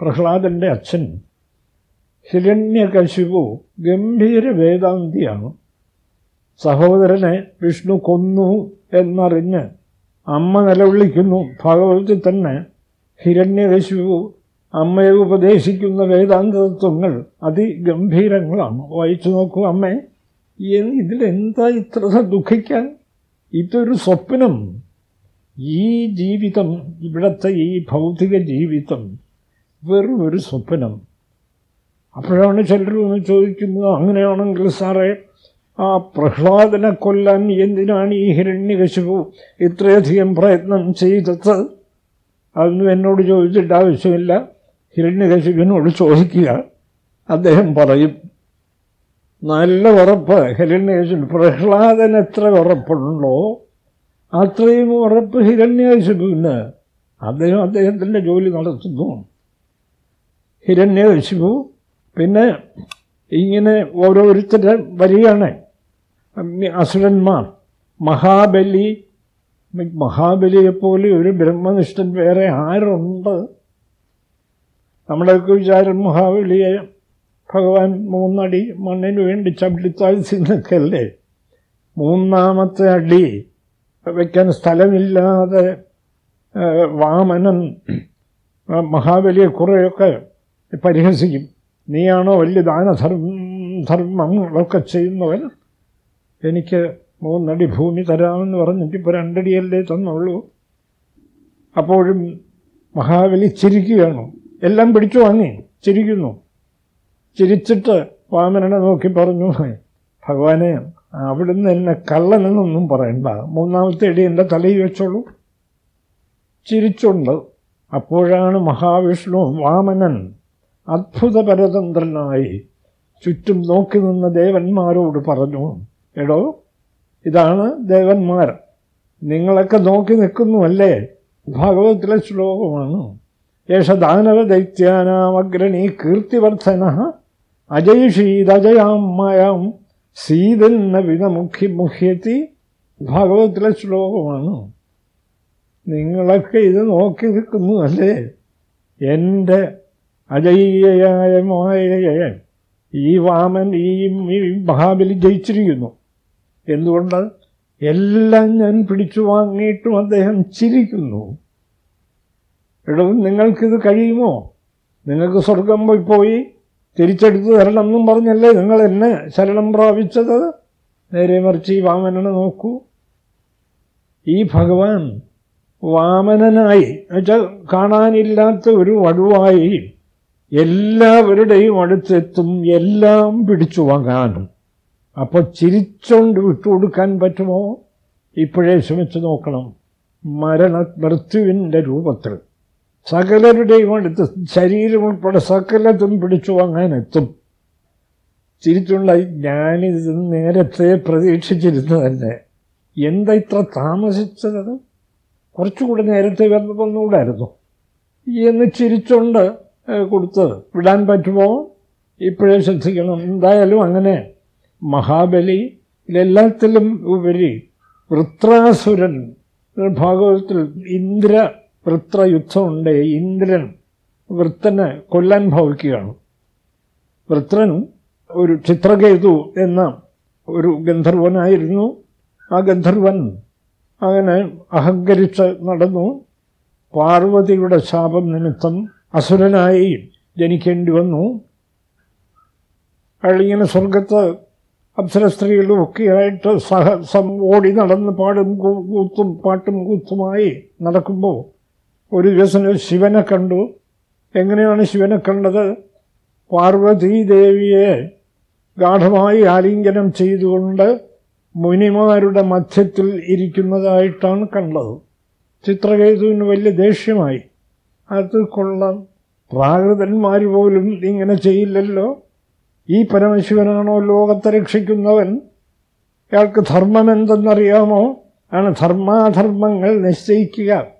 പ്രഹ്ലാദന്റെ അച്ഛൻ. ഹിരണ്യകശിപു ഗംഭീര വേദാന്തിയാണ്. സഹോദരനെ വിഷ്ണു കൊന്നു എന്നറിഞ്ഞ് അമ്മ നിലവിളിക്കുന്നു. ഭാഗവതത്തിൽ തന്നെ ഹിരണ്യകശിപു അമ്മയെ ഉപദേശിക്കുന്ന വേദാന്തത്വങ്ങൾ അതിഗംഭീരങ്ങളാണ്. വായിച്ചു നോക്കൂ അമ്മേ ഇതിലെന്താ ഇത്ര ദുഃഖിക്കാൻ? ഇതൊരു സ്വപ്നം. ഈ ജീവിതം ഇവിടുത്തെ ഈ ഭൗതിക ജീവിതം വെറും ഒരു സ്വപ്നം. അപ്പോഴാണ് ചിലർ ഒന്ന് ചോദിക്കുന്നത് അങ്ങനെയാണെങ്കിൽ സാറേ ആ പ്രഹ്ലാദനെ കൊല്ലാൻ എന്തിനാണ് ഈ ഹിരണ്യകശിപു ഇത്രയധികം പ്രയത്നം ചെയ്തത്? അതൊന്നും എന്നോട് ചോദിച്ചിട്ട് ആവശ്യമില്ല. ഹിരണ്യകശിപിനോട് ചോദിക്കുക. അദ്ദേഹം പറയും നല്ല ഉറപ്പ്. ഹിരണ്യകശിപു പ്രഹ്ലാദൻ എത്ര ഉറപ്പുണ്ടോ അത്രയും ഉറപ്പ് ഹിരണ്യകശിപുവിന് അദ്ദേഹം അദ്ദേഹത്തിന്റെ ജോലി നടത്തുന്നു. ഹിരണ്യകശിപു പിന്നെ ഇങ്ങനെ ഓരോരുത്തരെ വരികയാണ് അസുരന്മാർ മഹാബലി. മഹാബലിയെപ്പോലെ ഒരു ബ്രഹ്മനിഷ്ഠൻ വേറെ ആരുണ്ട്? നമ്മുടെയൊക്കെ വിചാരം മഹാബലിയെ ഭഗവാൻ മൂന്നടി മണ്ണിന് വേണ്ടി ചവിട്ടിത്താഴ്ച നിൽക്കല്ലേ? മൂന്നാമത്തെ അടി വയ്ക്കാൻ സ്ഥലമില്ലാതെ വാമനൻ മഹാബലിയെ കുറേയൊക്കെ പരിഹസിക്കും. നീയാണോ വലിയ ദാനധർമ്മ ധർമ്മങ്ങളൊക്കെ ചെയ്യുന്നവൻ? എനിക്ക് മൂന്നടി ഭൂമി തരാമെന്ന് പറഞ്ഞിട്ട് ഇപ്പോൾ രണ്ടടിയല്ലേ തന്നുള്ളൂ. അപ്പോഴും മഹാബലി ചിരിക്കുകയാണ്. എല്ലാം പിടിച്ചു വാങ്ങി ചിരിക്കുന്നു. ചിരിച്ചിട്ട് വാമനനെ നോക്കി പറഞ്ഞു ഭഗവാനെ അവിടുന്ന് എന്നെ കള്ളനെന്നൊന്നും പറയണ്ട. മൂന്നാമത്തെ അടി എന്റെ തലയിൽ വെച്ചോളൂ. ചിരിച്ചുണ്ട് അപ്പോഴാണ് മഹാവിഷ്ണു വാമനൻ അത്ഭുത പരതന്ത്രനായി ചുറ്റും നോക്കി നിന്ന ദേവന്മാരോട് പറഞ്ഞു എടോ ഇതാണ് ദേവന്മാർ. നിങ്ങളൊക്കെ നോക്കി നിൽക്കുന്നുവല്ലേ? ഭാഗവത്തിലെ ശ്ലോകമാണ്. യേശ ദാനവ ദൈത്യാനാമഗ്രണി കീർത്തിവർദ്ധന അജയിഷീതജയാം മായാം സീതെന്ന വിധമുഖി മുഹ്യത്തി ഭാഗവത്തിലെ ശ്ലോകമാണ്. നിങ്ങളൊക്കെ ഇത് നോക്കി നിൽക്കുന്നു അല്ലേ? എന്റെ അജയ്യയായ മായയെ ഈ വാമൻ ഈ മഹാബലി ജയിച്ചിരിക്കുന്നു. എന്തുകൊണ്ട്? എല്ലാം ഞാൻ പിടിച്ചു വാങ്ങിയിട്ടും അദ്ദേഹം ചിരിക്കുന്നു. എടവും നിങ്ങൾക്കിത് കഴിയുമോ? നിങ്ങൾക്ക് സ്വർഗം പോയി പോയി തിരിച്ചെടുത്ത് തരണം എന്നും പറഞ്ഞല്ലേ നിങ്ങൾ എന്നെ ശരണം പ്രാപിച്ചത്? നേരെ മറിച്ച് ഈ വാമനനെ നോക്കൂ. ഈ ഭഗവാൻ വാമനനായി എന്നുവെച്ചാൽ കാണാനില്ലാത്ത ഒരു വടുവായി എല്ലാവരുടെയും അടുത്തെത്തും എല്ലാം പിടിച്ചു വാങ്ങാനും. അപ്പോൾ ചിരിച്ചോണ്ട് വിട്ടുകൊടുക്കാൻ പറ്റുമോ? ഇപ്പോഴേ ശ്രമിച്ചു നോക്കണം. മരണ മൃത്യുവിന്റെ രൂപത്തിൽ. സകലരുടെയും അടുത്ത് ശരീരം ഉൾപ്പെടെ സകലതും പിടിച്ചു വാങ്ങാനെത്തും തിരിച്ചുള്ള ഞാനിത് നേരത്തെ പ്രതീക്ഷിച്ചിരുന്നതല്ലേ എന്താ ഇത്ര താമസിച്ചത്? കുറച്ചുകൂടെ നേരത്തെ വന്ന് വന്നുകൂടായിരുന്നു എന്ന് ചിരിച്ചുകൊണ്ട് കൊടുത്തത് വിടാൻ പറ്റുമോ? ഇപ്പോഴേ ശ്രദ്ധിക്കണം. എന്തായാലും അങ്ങനെ മഹാബലി ഇതെല്ലാത്തിലും ഉപരി വൃത്രാസുരൻ ഭാഗവതത്തിൽ ഇന്ദ്ര വൃത്രയുദ്ധമുണ്ട്. ഇന്ദ്രൻ വൃത്തനെ കൊല്ലാൻ ഭവിക്കുകയാണ്. വൃത്രനും ഒരു ചിത്രകേതു എന്ന ഒരു ഗന്ധർവനായിരുന്നു. ആ ഗന്ധർവൻ അങ്ങനെ അഹങ്കരിച്ച് നടന്നു. പാർവതിയുടെ ശാപം നിമിത്തം അസുരനായി ജനിക്കേണ്ടി വന്നു. അയാളിങ്ങനെ സ്വർഗത്ത് അപ്സര സ്ത്രീകളും ഒക്കെയായിട്ട് സഹ സം ഓടി നടന്ന് പാടും കൂത്തും പാട്ടും കൂത്തുമായി നടക്കുമ്പോൾ ഒരു ദിവസം ശിവനെ കണ്ടു. എങ്ങനെയാണ് ശിവനെ കണ്ടത്? പാർവതീദേവിയെ ഗാഠമായി ആലിംഗനം ചെയ്തുകൊണ്ട് മുനിമാരുടെ മധ്യത്തിൽ ഇരിക്കുന്നതായിട്ടാണ് കണ്ടത്. ചിത്രകേതുവിന് വലിയ ദേഷ്യമായി. അത് കൊള്ളാം. പ്രാകൃതന്മാർ പോലും ഇങ്ങനെ ചെയ്യില്ലല്ലോ. ഈ പരമശിവനാണോ ലോകത്തെ രക്ഷിക്കുന്നവൻ? അയാൾക്ക് ധർമ്മം എന്തെന്നറിയാമോ ആണ് ധർമാധർമ്മങ്ങൾ നിശ്ചയിക്കുക.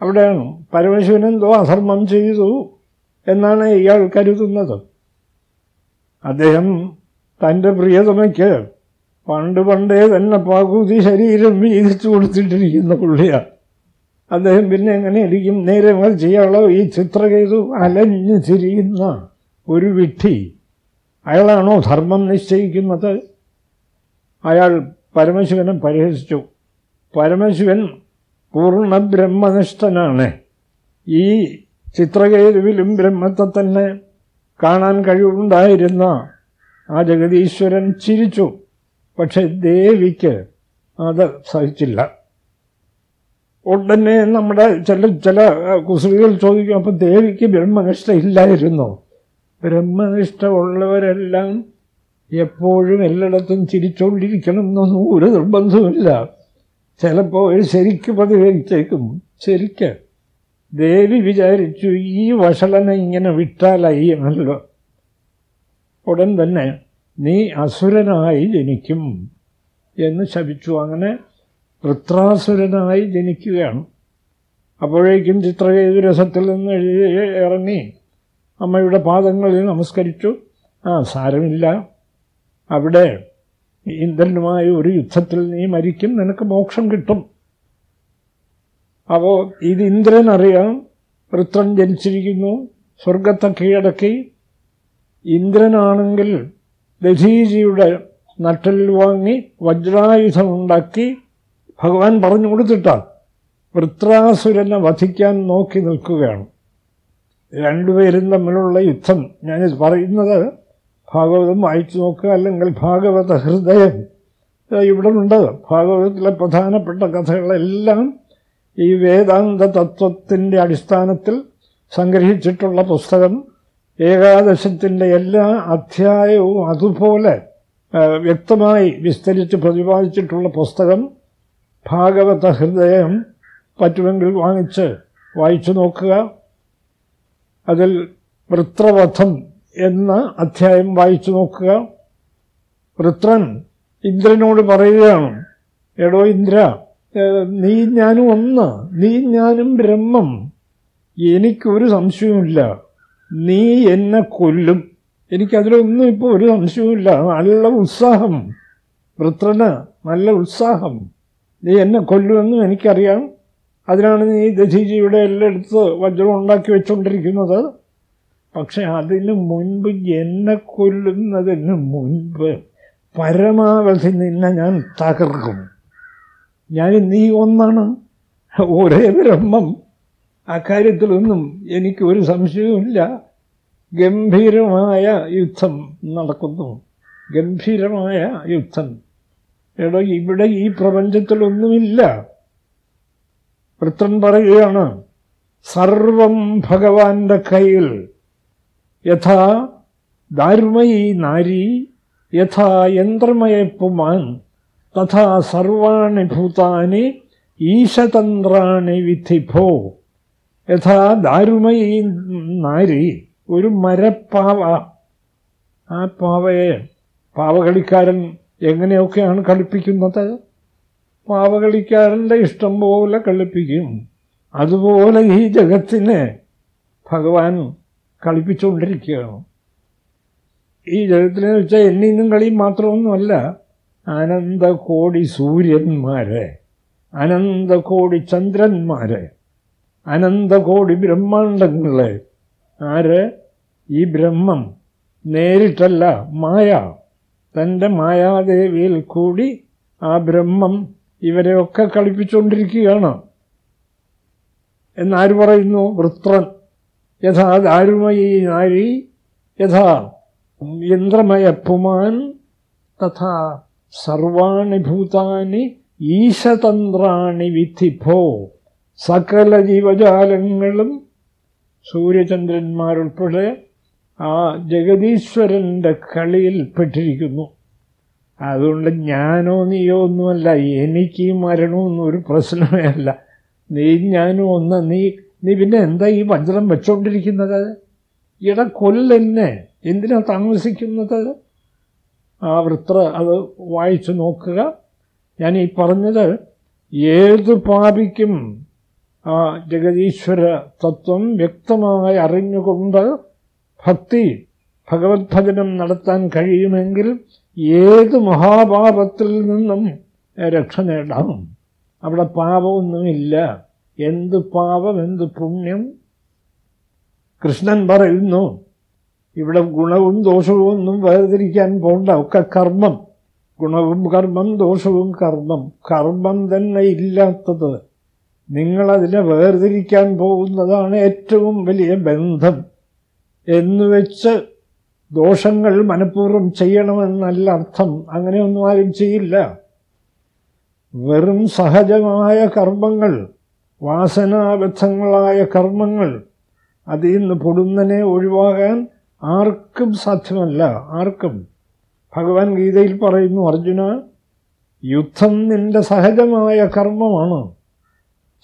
അവിടെയാണ് പരമശിവൻ എന്തോ അധർമ്മം ചെയ്തു എന്നാണ് ഇയാൾ കരുതുന്നത്. അദ്ദേഹം തന്റെ പ്രിയതമയ്ക്ക് പണ്ട് പണ്ടേ തന്നെ പകുതി ശരീരം വീതിച്ചു കൊടുത്തിട്ടിരിക്കുന്ന പുള്ളിയാണ് അദ്ദേഹം പിന്നെ എങ്ങനെ ഇരിക്കും നേരെ മറിച്ച് ഈ ചിത്രകേതു അലഞ്ഞു തിരിയുന്ന ഒരു വിട്ടി അയാളാണോ ധർമ്മം നിശ്ചയിക്കുന്നത്? അയാൾ പരമശിവനെ പരിഹസിച്ചു. പരമശിവൻ പൂർണ ബ്രഹ്മനിഷ്ഠനാണ് ഈ ചിത്രകേതുവിലും ബ്രഹ്മത്തെ തന്നെ കാണാൻ കഴിവുണ്ടായിരുന്ന ആ ജഗതീശ്വരൻ ചിരിച്ചു. പക്ഷെ ദേവിക്ക് അത് സഹിച്ചില്ല. ഉടനെ നമ്മുടെ ചില ചില കുസൃതികൾ ചോദിക്കും അപ്പം ദേവിക്ക് ബ്രഹ്മനിഷ്ഠ ഇല്ലായിരുന്നോ ബ്രഹ്മനിഷ്ഠ ഉള്ളവരെല്ലാം എപ്പോഴും എല്ലായിടത്തും ചിരിച്ചുകൊണ്ടിരിക്കണം എന്നൊന്നും ഒരു നിർബന്ധമില്ല ചിലപ്പോൾ ശരിക്ക് പ്രതികരിച്ചേക്കും ശരിക്ക്. ദേവി വിചാരിച്ചു ഈ വഷളനെ ഇങ്ങനെ വിട്ടാലായി എന്നല്ലോ. ഉടൻ തന്നെ നീ അസുരനായി ജനിക്കും എന്ന് ശപിച്ചു. അങ്ങനെ വൃത്രാസുരനായി ജനിക്കുകയാണ്. അപ്പോഴേക്കും ചിത്രകേതു രസത്തിൽ നിന്ന് ഇറങ്ങി അമ്മയുടെ പാദങ്ങളിൽ നമസ്കരിച്ചു. ആ സാരമില്ല. അവിടെ ഇന്ദ്രനുമായ ഒരു യുദ്ധത്തിൽ നീ മരിക്കും നിനക്ക് മോക്ഷം കിട്ടും. അപ്പോൾ ഇത് ഇന്ദ്രൻ അറിയാം വൃത്രൻ ജനിച്ചിരിക്കുന്നു സ്വർഗത്തെ കീഴടക്കി. ഇന്ദ്രനാണെങ്കിൽ ദധീജിയുടെ നട്ടിൽ വാങ്ങി വജ്രായുധമുണ്ടാക്കി ഭഗവാൻ പറഞ്ഞു കൊടുത്തിട്ടാണ്. വൃത്രാസുരനെ വധിക്കാൻ നോക്കി നിൽക്കുകയാണ്. രണ്ടുപേരും തമ്മിലുള്ള യുദ്ധം ഞാനിത് പറയുന്നത് ഭാഗവതം വായിച്ചു നോക്കുക അല്ലെങ്കിൽ ഭാഗവത ഹൃദയം. ഇവിടെ ഉണ്ട്. ഭാഗവതത്തിലെ പ്രധാനപ്പെട്ട കഥകളെല്ലാം ഈ വേദാന്ത തത്വത്തിന്റെ അടിസ്ഥാനത്തിൽ സംഗ്രഹിച്ചിട്ടുള്ള പുസ്തകം. ഏകാദശത്തിന്റെ എല്ലാ അധ്യായവും അതുപോലെ വ്യക്തമായി വിസ്തരിച്ച് പ്രതിപാദിച്ചിട്ടുള്ള പുസ്തകം. ഭാഗവത ഹൃദയം പറ്റുമെങ്കിൽ വാങ്ങിച്ച് വായിച്ചു നോക്കുക. അതിൽ വൃത്രവധം എന്ന അധ്യായം വായിച്ചു നോക്കുക. വൃത്രൻ ഇന്ദ്രനോട് പറയുകയാണ് എടോ ഇന്ദ്ര നീ ഞാനും ഒന്ന് നീ ഞാനും ബ്രഹ്മം. എനിക്കൊരു സംശയവുമില്ല. നീ എന്നെ കൊല്ലും. എനിക്കതിലൊന്നും ഇപ്പോൾ ഒരു സംശയവുമില്ല. നല്ല ഉത്സാഹം. വൃത്രന് നല്ല ഉത്സാഹം. നീ എന്നെ കൊല്ലുമെന്നും എനിക്കറിയാം. അതിനാണ് നീ ദധീജിയുടെ എല്ലായിടത്ത് വജ്രം ഉണ്ടാക്കി വെച്ചുകൊണ്ടിരിക്കുന്നത് പക്ഷെ അതിന് മുൻപ് എന്നെ കൊല്ലുന്നതിന് മുൻപ് പരമാവധി നിന്നെ ഞാൻ തകർക്കും. ഞാൻ നീ ഒന്നാണ്. ഒരേ ബ്രഹ്മം. അക്കാര്യത്തിലൊന്നും എനിക്ക് ഒരു സംശയവുമില്ല. ഗംഭീരമായ യുദ്ധം നടക്കുന്നു. ഗംഭീരമായ യുദ്ധം. എടോ ഇവിടെ ഈ പ്രപഞ്ചത്തിലൊന്നുമില്ല. വൃത്തൻ പറയുകയാണ് സർവം ഭഗവാന്റെ കയ്യിൽ യഥാ ദാരുമയി നാരി യഥാ യന്ത്രമയപ്പുമാൻ തഥാ സർവാണി ഭൂതാനി ഈശതന്ത്രാണി വിധിഭോ. യഥാ ദാരുമയി നാരി ഒരു മരപ്പാവ. ആ പാവയെ പാവകളിക്കാരൻ എങ്ങനെയൊക്കെയാണ് കളിപ്പിക്കുന്നത്? പാവകളിക്കാരന്റെ ഇഷ്ടം പോലെ കളിപ്പിക്കും. അതുപോലെ ഈ ജഗത്തിനെ ഭഗവാൻ കളിപ്പിച്ചുകൊണ്ടിരിക്കുകയാണ്. ഈ ജഗത്തിനെ വെച്ചാൽ എന്നിന്നും കളിയും മാത്രമൊന്നുമല്ല. അനന്തകോടി സൂര്യന്മാരെ അനന്തകോടി ചന്ദ്രന്മാരെ അനന്തകോടി ബ്രഹ്മാണ്ടങ്ങളെ. ആര്? ഈ ബ്രഹ്മം. നേരിട്ടല്ല മായ. തന്റെ മായാദേവിയിൽ കൂടി ആ ബ്രഹ്മം ഇവരെയൊക്കെ കളിപ്പിച്ചുകൊണ്ടിരിക്കുകയാണ്. എന്നാര് പറയുന്നു? വൃത്രൻ. യഥാ ദാരുമയി നാരി യഥാ യന്ത്രമയ പുമാൻ തഥാ സർവാണി ഭൂതാനി ഈശതന്ത്രാണി വിധിഭോ. സകല ജീവജാലങ്ങളും സൂര്യചന്ദ്രന്മാരുൾപ്പെടെ ആ ജഗതീശ്വരന്റെ കളിയിൽപ്പെട്ടിരിക്കുന്നു അതുകൊണ്ട് ഞാനോ നീയോ ഒന്നുമല്ല എനിക്ക് മരണമൊന്നും ഒരു പ്രശ്നമേ അല്ല. നീ ഞാനും ഒന്ന് നീ നീ പിന്നെ എന്താ ഈ വജ്രം വെച്ചോണ്ടിരിക്കുന്നത്? ഇട കൊല്ലെന്നെ എന്തിനാ താമസിക്കുന്നത്? ആ വൃത്ര അത് വായിച്ചു നോക്കുക. ഞാൻ ഈ പറഞ്ഞത് ഏത് പാപിക്കും ആ ജഗതീശ്വര തത്വം വ്യക്തമായി അറിഞ്ഞുകൊണ്ട് ഭക്തി ഭഗവത് ഭജനം നടത്താൻ കഴിയുമെങ്കിൽ ഏത് മഹാപാപത്തിൽ നിന്നും രക്ഷ നേടാം. അവിടെ പാപമൊന്നുമില്ല. എന്ത് പാപം എന്ത് പുണ്യം? കൃഷ്ണൻ പറയുന്നു ഇവിടെ ഗുണവും ദോഷവും ഒന്നും വേർതിരിക്കാൻ പോണ്ട ഒക്കെ കർമ്മം. ഗുണവും കർമ്മം ദോഷവും കർമ്മം. കർമ്മം തന്നെ ഇല്ലാത്തത്. നിങ്ങളതിനെ വേർതിരിക്കാൻ പോകുന്നതാണ് ഏറ്റവും വലിയ ബന്ധം. എന്നുവെച്ച് ദോഷങ്ങൾ മനഃപൂർവം ചെയ്യണമെന്നല്ല അർത്ഥം. അങ്ങനെയൊന്നും ആരും ചെയ്യില്ല. വെറും സഹജമായ കർമ്മങ്ങൾ. വാസനാബദ്ധങ്ങളായ കർമ്മങ്ങൾ അതിൽ നിന്ന് പൊടുന്നനെ ഒഴിവാകാൻ ആർക്കും സാധ്യമല്ല. ആർക്കും? ഭഗവാൻ ഗീതയിൽ പറയുന്നു അർജുന യുദ്ധം നിന്റെ സഹജമായ കർമ്മമാണ്.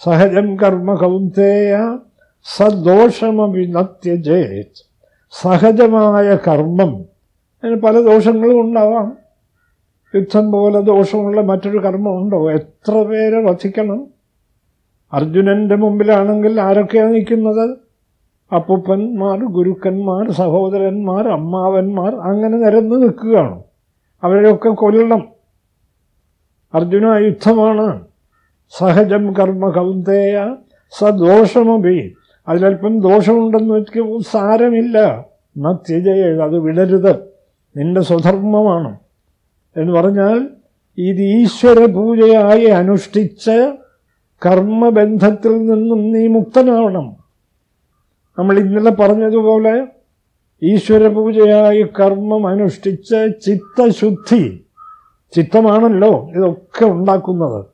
സഹജം കർമ്മ കൗന്തേയ സദോഷമഭിനത്യജേത് സഹജമായ കർമ്മം. അതിന് പല ദോഷങ്ങളും ഉണ്ടാവാം. യുദ്ധം പോലെ ദോഷമുള്ള മറ്റൊരു കർമ്മമുണ്ടോ? എത്ര പേരെ വധിക്കണം? അർജുനന്റെ മുമ്പിലാണെങ്കിൽ ആരൊക്കെയാണ് നിൽക്കുന്നത്? അപ്പൂപ്പന്മാർ ഗുരുക്കന്മാർ സഹോദരന്മാർ അമ്മാവന്മാർ അങ്ങനെ നിരന്ന് നിൽക്കുകയാണ്. അവരെയൊക്കെ കൊല്ലണം. അർജുന യുദ്ധമാണ്. സഹജം കർമ്മ കൗന്തേയ സദോഷമപി. അതിലല്പം ദോഷമുണ്ടെന്ന് വെച്ച് സാരമില്ല. നത്യജയ അത് വിടരുത്. നിന്റെ സ്വധർമ്മമാണ്. എന്ന് പറഞ്ഞാൽ ഇത് ഈശ്വര പൂജയായി അനുഷ്ഠിച്ച് കർമ്മബന്ധത്തിൽ നിന്നും നീ മുക്തനാവണം. നമ്മൾ ഇന്നലെ പറഞ്ഞതുപോലെ ഈശ്വര പൂജയായ കർമ്മം അനുഷ്ഠിച്ച് ചിത്തശുദ്ധി ചിത്തമാണല്ലോ ഇതൊക്കെ ഉണ്ടാക്കുന്നത്.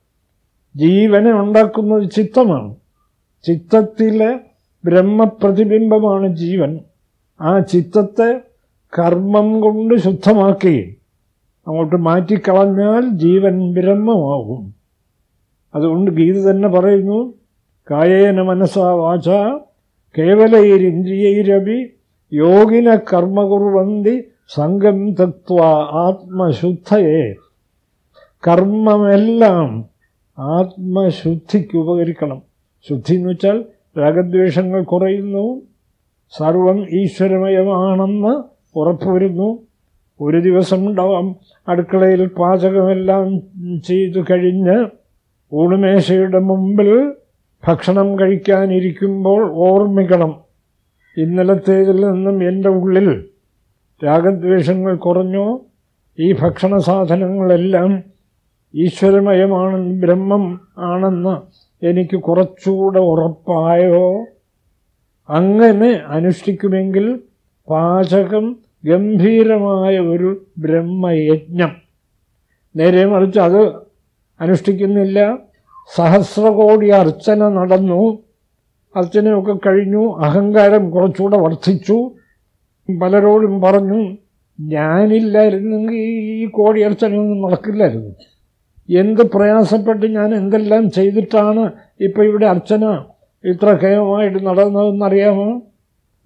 ജീവനെ ഉണ്ടാക്കുന്നത് ചിത്തമാണ്. ചിത്തത്തിലെ ബ്രഹ്മപ്രതിബിംബമാണ് ജീവൻ. ആ ചിത്തത്തെ കർമ്മം കൊണ്ട് ശുദ്ധമാക്കി അങ്ങോട്ട് മാറ്റിക്കളഞ്ഞാൽ ജീവൻ ബ്രഹ്മമാകും. അതുകൊണ്ട് ഗീത തന്നെ പറയുന്നു കായേന മനസാ വാച കേവലൈരിന്ദ്രിയൈരവി യോഗിന കർമ്മകുർവന്തി സംഘം തത്വ ആത്മശുദ്ധയെ. കർമ്മമെല്ലാം ആത്മശുദ്ധിക്ക് ഉപകരിക്കണം. ശുദ്ധി എന്ന് വെച്ചാൽ രാഗദ്വേഷങ്ങൾ കുറയുന്നു സർവം ഈശ്വരമയമാണെന്ന് ഉറപ്പുവരുന്നു ഒരു ദിവസം ഉണ്ടാവാം അടുക്കളയിൽ പാചകമെല്ലാം ചെയ്തു കഴിഞ്ഞ് ഊണുമേശയുടെ മുമ്പിൽ ഭക്ഷണം കഴിക്കാനിരിക്കുമ്പോൾ ഓർമ്മിക്കണം. ഇന്നലത്തേതിൽ നിന്നും എന്റെ ഉള്ളിൽ രാഗദ്വേഷങ്ങൾ കുറഞ്ഞു? ഈ ഭക്ഷണ സാധനങ്ങളെല്ലാം ഈശ്വരമയമാണ് ബ്രഹ്മം ആണെന്ന് എനിക്ക് കുറച്ചുകൂടെ ഉറപ്പായോ? അങ്ങനെ അനുഷ്ഠിക്കുമെങ്കിൽ പാചകം ഗംഭീരമായ ഒരു ബ്രഹ്മയജ്ഞം. നേരെ മറിച്ച് അത് അനുഷ്ഠിക്കുന്നില്ല. സഹസ്രകോടി അർച്ചന നടന്നു. അർച്ചനയൊക്കെ കഴിഞ്ഞു. അഹങ്കാരം കുറച്ചുകൂടെ വർദ്ധിച്ചു. പലരോടും പറഞ്ഞു ഞാനില്ലായിരുന്നെങ്കിൽ ഈ കോടി അർച്ചനയൊന്നും നടക്കില്ലായിരുന്നു. എന്ത് പ്രയാസപ്പെട്ട് ഞാൻ എന്തെല്ലാം ചെയ്തിട്ടാണ് ഇപ്പം ഇവിടെ അർച്ചന ഇത്ര ഹേമമായിട്ട് നടന്നതെന്നറിയാമോ?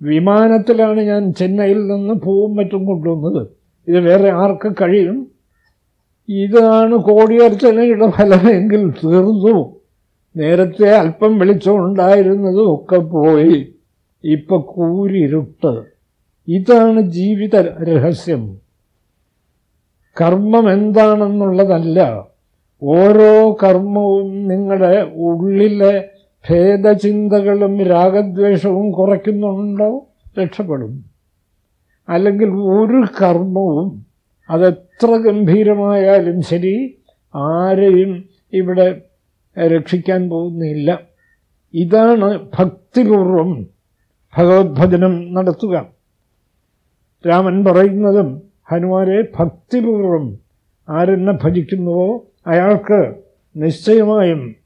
വിമാനത്തിലാണ് ഞാൻ ചെന്നൈയിൽ നിന്ന് പൂവും മറ്റും കൊണ്ടുവന്നത്. ഇത് വേറെ ആർക്ക് കഴിയും. ഇതാണ് കോടിയർച്ചനയുടെ ഫലമെങ്കിൽ തീർന്നു. നേരത്തെ അല്പം വെളിച്ചമുണ്ടായിരുന്നതും ഒക്കെ പോയി. ഇപ്പൊ കൂരിരുട്ട്. ഇതാണ് ജീവിത രഹസ്യം. കർമ്മം എന്താണെന്നുള്ളതല്ല. ഓരോ കർമ്മവും നിങ്ങളുടെ ഉള്ളിലെ ഭേദചിന്തകളും രാഗദ്വേഷവും കുറയ്ക്കുന്നുണ്ടോ? രക്ഷപ്പെടും. അല്ലെങ്കിൽ ഒരു കർമ്മവും അതെത്ര ഗംഭീരമായാലും ശരി ആരെയും ഇവിടെ രക്ഷിക്കാൻ പോകുന്നില്ല. ഇതാണ് ഭക്തിപൂർവം ഭഗവത്ഭജനം നടത്തുക. രാമൻ പറയുന്നതും ഹനുമാരെ ഭക്തിപൂർവം ആരെന്നെ ഭജിക്കുന്നുവോ അയാൾക്ക് നിശ്ചയമായും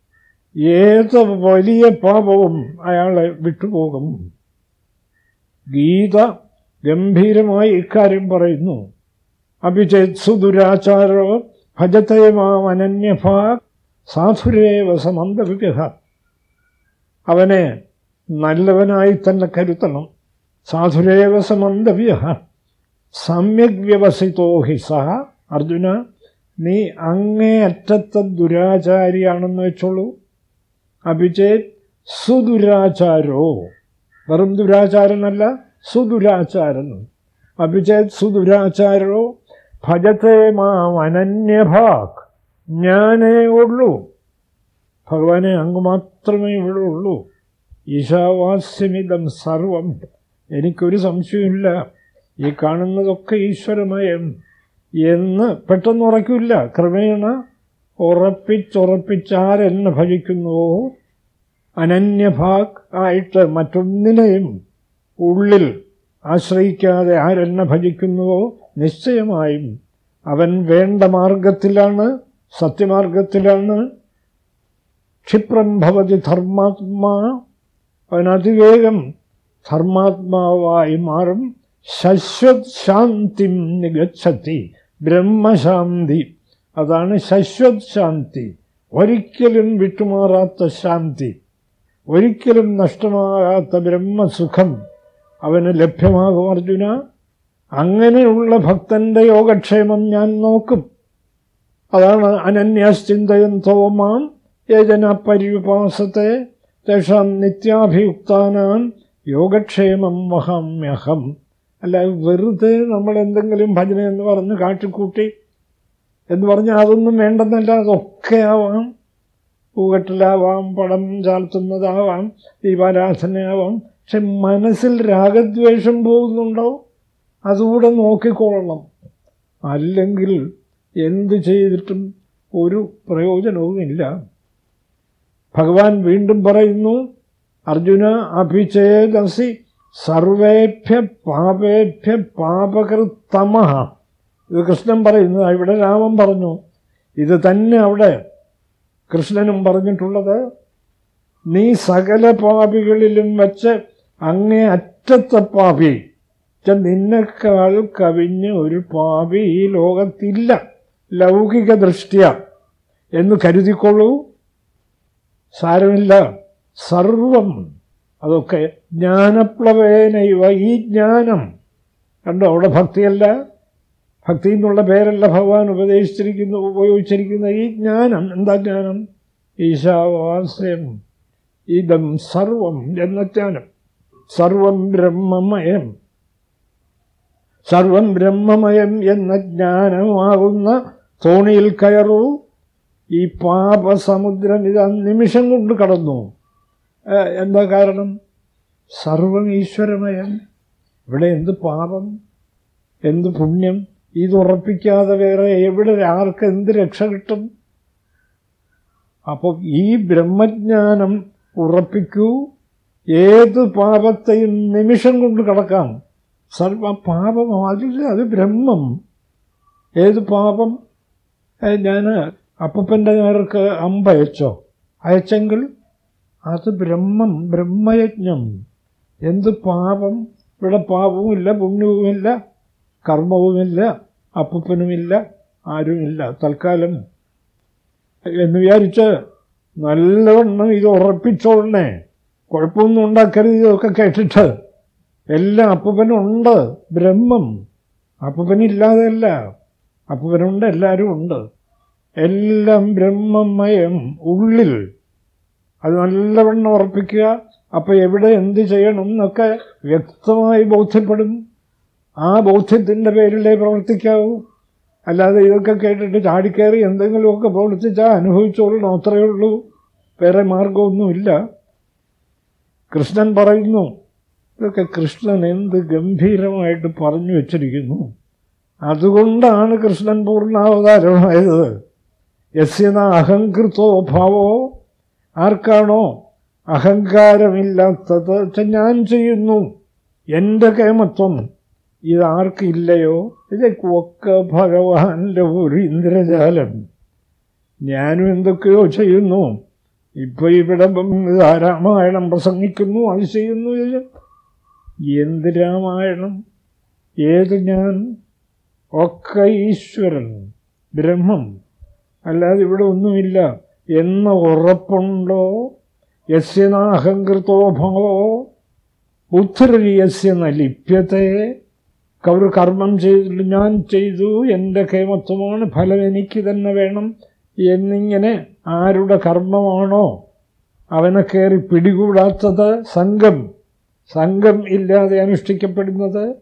ഏത് വലിയ പാപവും അയാളെ വിട്ടുപോകും. ഗീത ഗംഭീരമായി ഇക്കാര്യം പറയുന്നു. അഭിചേത്സു ദുരാചാരോ ഭജത്തെ മാമനന്യഭാ സാധുരേവ സമന്തവ്യ അവനെ നല്ലവനായി തന്നെ കരുത്തണം സാധുരേവ സമന്തവ്യഹ സമ്യക് വ്യവസിതോ ഹി സഹ. അർജുന നീ അങ്ങേയറ്റത്തെ ദുരാചാരിയാണെന്ന് വെച്ചോളൂ. അഭിചേത് സുദുരാചാരോ. വെറും ദുരാചാരനല്ല സുദുരാചാരൻ. അഭിചേത് സുദുരാചാരോ. ഭജത്തെ മാം അനന്യഭാക് ഞാനേ ഉള്ളൂ. ഭഗവാനെ അങ്ങ് മാത്രമേ ഇവിടെ ഉള്ളൂ. ഈശാവാസ്യമിതം സർവം. എനിക്കൊരു സംശയമില്ല ഈ കാണുന്നതൊക്കെ ഈശ്വരമയം എന്ന് പെട്ടെന്ന് ഉറക്കില്ല. ക്രമേണ ഉറപ്പിച്ചുറപ്പിച്ചാരെന്നെ ഭജിക്കുന്നുവോ അനന്യഭാഗ് ആയിട്ട് മറ്റൊന്നിനെയും ഉള്ളിൽ ആശ്രയിക്കാതെ ആരെന്നെ ഭജിക്കുന്നുവോ നിശ്ചയമായും അവൻ വേണ്ട മാർഗത്തിലാണ് സത്യമാർഗത്തിലാണ്. ക്ഷിപ്രം ഭവതി ധർമാത്മാ. അവൻ അതിവേഗം ധർമാത്മാവായി മാറും. ശശ്വത് ശാന്തി നികച്ചത്തി ബ്രഹ്മശാന്തി. അതാണ് ശശ്വത് ശാന്തി ഒരിക്കലും വിട്ടുമാറാത്ത ശാന്തി. ഒരിക്കലും നഷ്ടമാകാത്ത ബ്രഹ്മസുഖം അവന് ലഭ്യമാകും അർജുന. അങ്ങനെയുള്ള ഭക്തന്റെ യോഗക്ഷേമം ഞാൻ നോക്കും. അതാണ് അനന്യാശ്ചിന്തയന്തോമാം യജന പര്യുപാസത്തെ തേഷാം നിത്യാഭിയുക്താനാം യോഗക്ഷേമം വഹാമ്യഹം. അല്ല വെറുതെ നമ്മൾ എന്തെങ്കിലും ഭജന എന്ന് പറഞ്ഞ് കാട്ടിക്കൂട്ടി എന്ന് പറഞ്ഞാൽ അതൊന്നും വേണ്ടെന്നല്ല അതൊക്കെ ആവാം. പൂകെട്ടലാവാം പടം ചാർത്തുന്നതാവാം ദീപാരാധനയാവാം. പക്ഷെ മനസ്സിൽ രാഗദ്വേഷം പോകുന്നുണ്ടോ? അതുകൂടെ നോക്കിക്കൊള്ളണം. അല്ലെങ്കിൽ എന്ത് ചെയ്തിട്ടും ഒരു പ്രയോജനവുമില്ല ഭഗവാൻ വീണ്ടും പറയുന്നു അർജുന അഭിചേതസി സർവേഭ്യ പാപേഭ്യ പാപകൃത്തമ. ഇത് കൃഷ്ണൻ പറയുന്നു ഇവിടെ രാമൻ പറഞ്ഞു. ഇത് തന്നെ അവിടെ കൃഷ്ണനും പറഞ്ഞിട്ടുള്ളത് നീ സകല പാപികളിലും വച്ച് അങ്ങേ അറ്റത്തെ പാപി നിന്നെക്കാൾ കവിഞ്ഞ് ഒരു പാപി ഈ ലോകത്തില്ല. ലൗകിക ദൃഷ്ടിയ. എന്ന് കരുതിക്കൊള്ളൂ. സാരമില്ല. സർവം. അതൊക്കെ ജ്ഞാനപ്ലവേനൈവ ഈ ജ്ഞാനം. കണ്ടോ? അവിടെ ഭക്തിയല്ല. ഭക്തി എന്നുള്ള പേരല്ല ഭഗവാൻ ഉപദേശിച്ചിരിക്കുന്നു ഉപയോഗിച്ചിരിക്കുന്ന ഈ ജ്ഞാനം. എന്താ ജ്ഞാനം? ഈശാവാസ്യം ഇതം സർവം എന്ന ജ്ഞാനം. സർവം ബ്രഹ്മമയം. സർവം ബ്രഹ്മമയം എന്ന ജ്ഞാനമാകുന്ന തോണിയിൽ കയറൂ. ഈ പാപസമുദ്രം ഇത് നിമിഷം കൊണ്ട് കടന്നു. എന്താ കാരണം? സർവം ഈശ്വരമയം ഇവിടെ എന്ത് പാപം? എന്ത് പുണ്യം? ഇതുറപ്പിക്കാതെ വേറെ എവിടെ ആർക്ക് എന്ത് രക്ഷ കിട്ടും? അപ്പോൾ ഈ ബ്രഹ്മജ്ഞാനം ഉറപ്പിക്കൂ. ഏത് പാപത്തെയും നിമിഷം കൊണ്ട് കടക്കാം. സർവ പാപം അതില്ല അത് ബ്രഹ്മം. ഏത് പാപം? ഞാൻ അപ്പന്റെ നേർക്ക് അമ്പയച്ചോ അയച്ചെങ്കിൽ അത് ബ്രഹ്മം ബ്രഹ്മയജ്ഞം. എന്ത് പാപം? ഇവിടെ പാപവുമില്ല പുണ്യവുമില്ല കർമ്മവുമില്ല അപ്പപ്പനുമില്ല ആരുമില്ല. തൽക്കാലം എന്ന് വിചാരിച്ച് നല്ലവണ്ണം ഇത് ഉറപ്പിച്ചോളണേ. കുഴപ്പമൊന്നും ഉണ്ടാക്കരുത് ഇതൊക്കെ കേട്ടിട്ട്. എല്ലാം അപ്പൂപ്പനുണ്ട് ബ്രഹ്മം. അപ്പുപനില്ലാതെയല്ല അപ്പുപനുണ്ട് എല്ലാവരും ഉണ്ട് എല്ലാം ബ്രഹ്മമയം ഉള്ളിൽ. അത് നല്ലവണ്ണം ഉറപ്പിക്കുക. അപ്പോൾ എവിടെ എന്ത് ചെയ്യണം എന്നൊക്കെ വ്യക്തമായി ബോധ്യപ്പെടും. ആ ബോധ്യത്തിന്റെ പേരിലേ പ്രവർത്തിക്കാവൂ. അല്ലാതെ ഇതൊക്കെ കേട്ടിട്ട് ചാടിക്കയറി എന്തെങ്കിലുമൊക്കെ പ്രവർത്തിച്ചാൽ അനുഭവിച്ചോളണം അത്രയേ ഉള്ളൂ. വേറെ മാർഗമൊന്നുമില്ല കൃഷ്ണൻ പറയുന്നു ഇതൊക്കെ കൃഷ്ണൻ എന്ത് ഗംഭീരമായിട്ട് പറഞ്ഞു വച്ചിരിക്കുന്നു. അതുകൊണ്ടാണ് കൃഷ്ണൻ പൂർണാവതാരമായത്. യസ്യന അഹങ്കൃതോ ഭാവോ ആർക്കാണോ അഹങ്കാരമില്ലാത്തത്? ഞാൻ ചെയ്യുന്നു. എന്റെ കേമത്വം. ഇതാർക്കില്ലയോ ഇതൊക്കെ ഭഗവാന്റെ ഒരു ഇന്ദ്രജാലം. ഞാനും എന്തൊക്കെയോ ചെയ്യുന്നു. ഇപ്പൊ ഇവിടെ രാമായണം പ്രസംഗിക്കുന്നു അത് ചെയ്യുന്നു. എന്ത് രാമായണം ഏത് ഞാൻ? ഒക്കെ ഈശ്വരൻ ബ്രഹ്മം. അല്ലാതെ ഇവിടെ ഒന്നുമില്ല. എന്ന ഉറപ്പുണ്ടോ? യസ്യനാഹങ്കൃതോ ഭവോ? ബുദ്ധിർയസ്യ ലിപ്യത്തെ കവർ കർമ്മം ചെയ്തിട്ട് ഞാൻ ചെയ്തു. എന്റെ കേമത്വമാണ് ഫലം എനിക്ക് തന്നെ വേണം. എന്നിങ്ങനെ ആരുടെ കർമ്മമാണോ? അവനെ കയറി പിടികൂടാത്തത് സംഘം. സംഘം ഇല്ലാതെ അനുഷ്ഠിക്കപ്പെടുന്നത്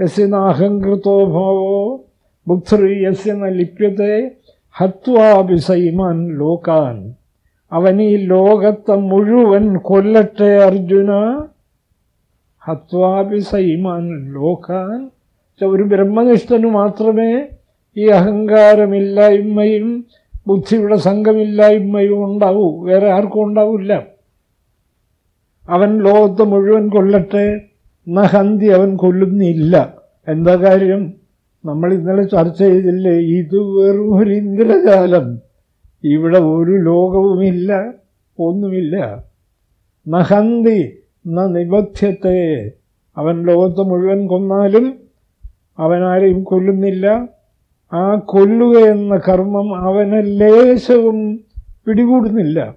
യസ്യനാഹങ്കൃതോ ഭാവോ ബുദ്ധി യസ്യന ലിപ്യത്തെ ഹത്വാഭിസൈമാൻ ലോകാൻ. അവൻ ഈ ലോകത്തെ മുഴുവൻ കൊല്ലട്ടെ അർജുന. ഹത്വാഭിസൈമാൻ ലോകാൻ. ഒരു ബ്രഹ്മനിഷ്ഠന് മാത്രമേ ഈ അഹങ്കാരമില്ലായ്മയും ബുദ്ധിയുടെ സംഘമില്ലായ്മയും ഉണ്ടാവൂ. വേറെ ആർക്കും ഉണ്ടാവില്ല. അവൻ ലോകത്ത് മുഴുവൻ കൊല്ലട്ടെ നഹന്തി അവൻ കൊല്ലുന്നില്ല. എന്താ കാര്യം? നമ്മൾ ഇന്നലെ ചർച്ച ചെയ്തില്ലേ ഇത് വെറും ഒരു ഇന്ദ്രജാലം. ഇവിടെ ഒരു ലോകവുമില്ല ഒന്നുമില്ല. നഹന്തി ന നിബദ്ധ്യത്തെ അവൻ ലോകത്ത് മുഴുവൻ കൊന്നാലും അവനാരെയും കൊല്ലുന്നില്ല. ആ കൊല്ലുക എന്ന കർമ്മം അവനെ ലേശവും പിടികൂടുന്നില്ല.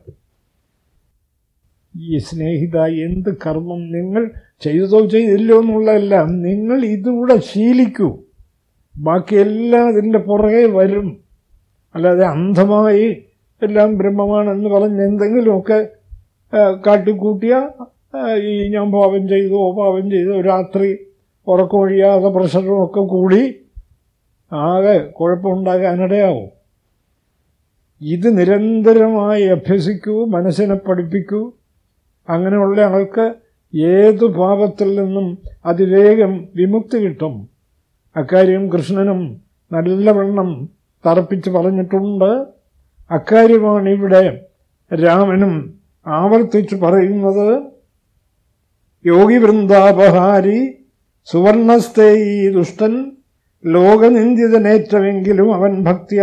ഈ സ്നേഹിത എന്ത് കർമ്മം നിങ്ങൾ ചെയ്തതോ ചെയ്തില്ലോ എന്നുള്ളതല്ല നിങ്ങൾ ഇതുകൂടെ ശീലിക്കൂ. ബാക്കിയെല്ലാം അതിന്റെ പുറകെ വരും. അല്ലാതെ അന്ധമായി എല്ലാം ബ്രഹ്മമാണെന്ന് പറഞ്ഞ് എന്തെങ്കിലുമൊക്കെ കാട്ടിക്കൂട്ടിയ ഈ ഞാൻ പാപം ചെയ്തു പാപം ചെയ്തു രാത്രി ഉറക്കമൊഴിയാതെ പ്രഷറും ഒക്കെ കൂടി ആകെ കുഴപ്പമുണ്ടാകാനിടയാവും. ഇത് നിരന്തരമായി അഭ്യസിക്കൂ മനസ്സിനെ പഠിപ്പിക്കൂ. അങ്ങനെയുള്ള ആൾക്ക് ഏതു പാപത്തിൽ നിന്നും അതിവേഗം വിമുക്തി കിട്ടും. അക്കാര്യം കൃഷ്ണനും നല്ലവണ്ണം തറപ്പിച്ച് പറഞ്ഞിട്ടുണ്ട്. അക്കാര്യമാണ് ഇവിടെ രാമനും ആവർത്തിച്ച് പറയുന്നത്. യോഗി വൃന്ദാപഹാരി സുവർണസ്ഥേ ഈ ദുഷ്ടൻ ലോകനിന്ദിതനേറ്റമെങ്കിലും അവൻ ഭക്തിയ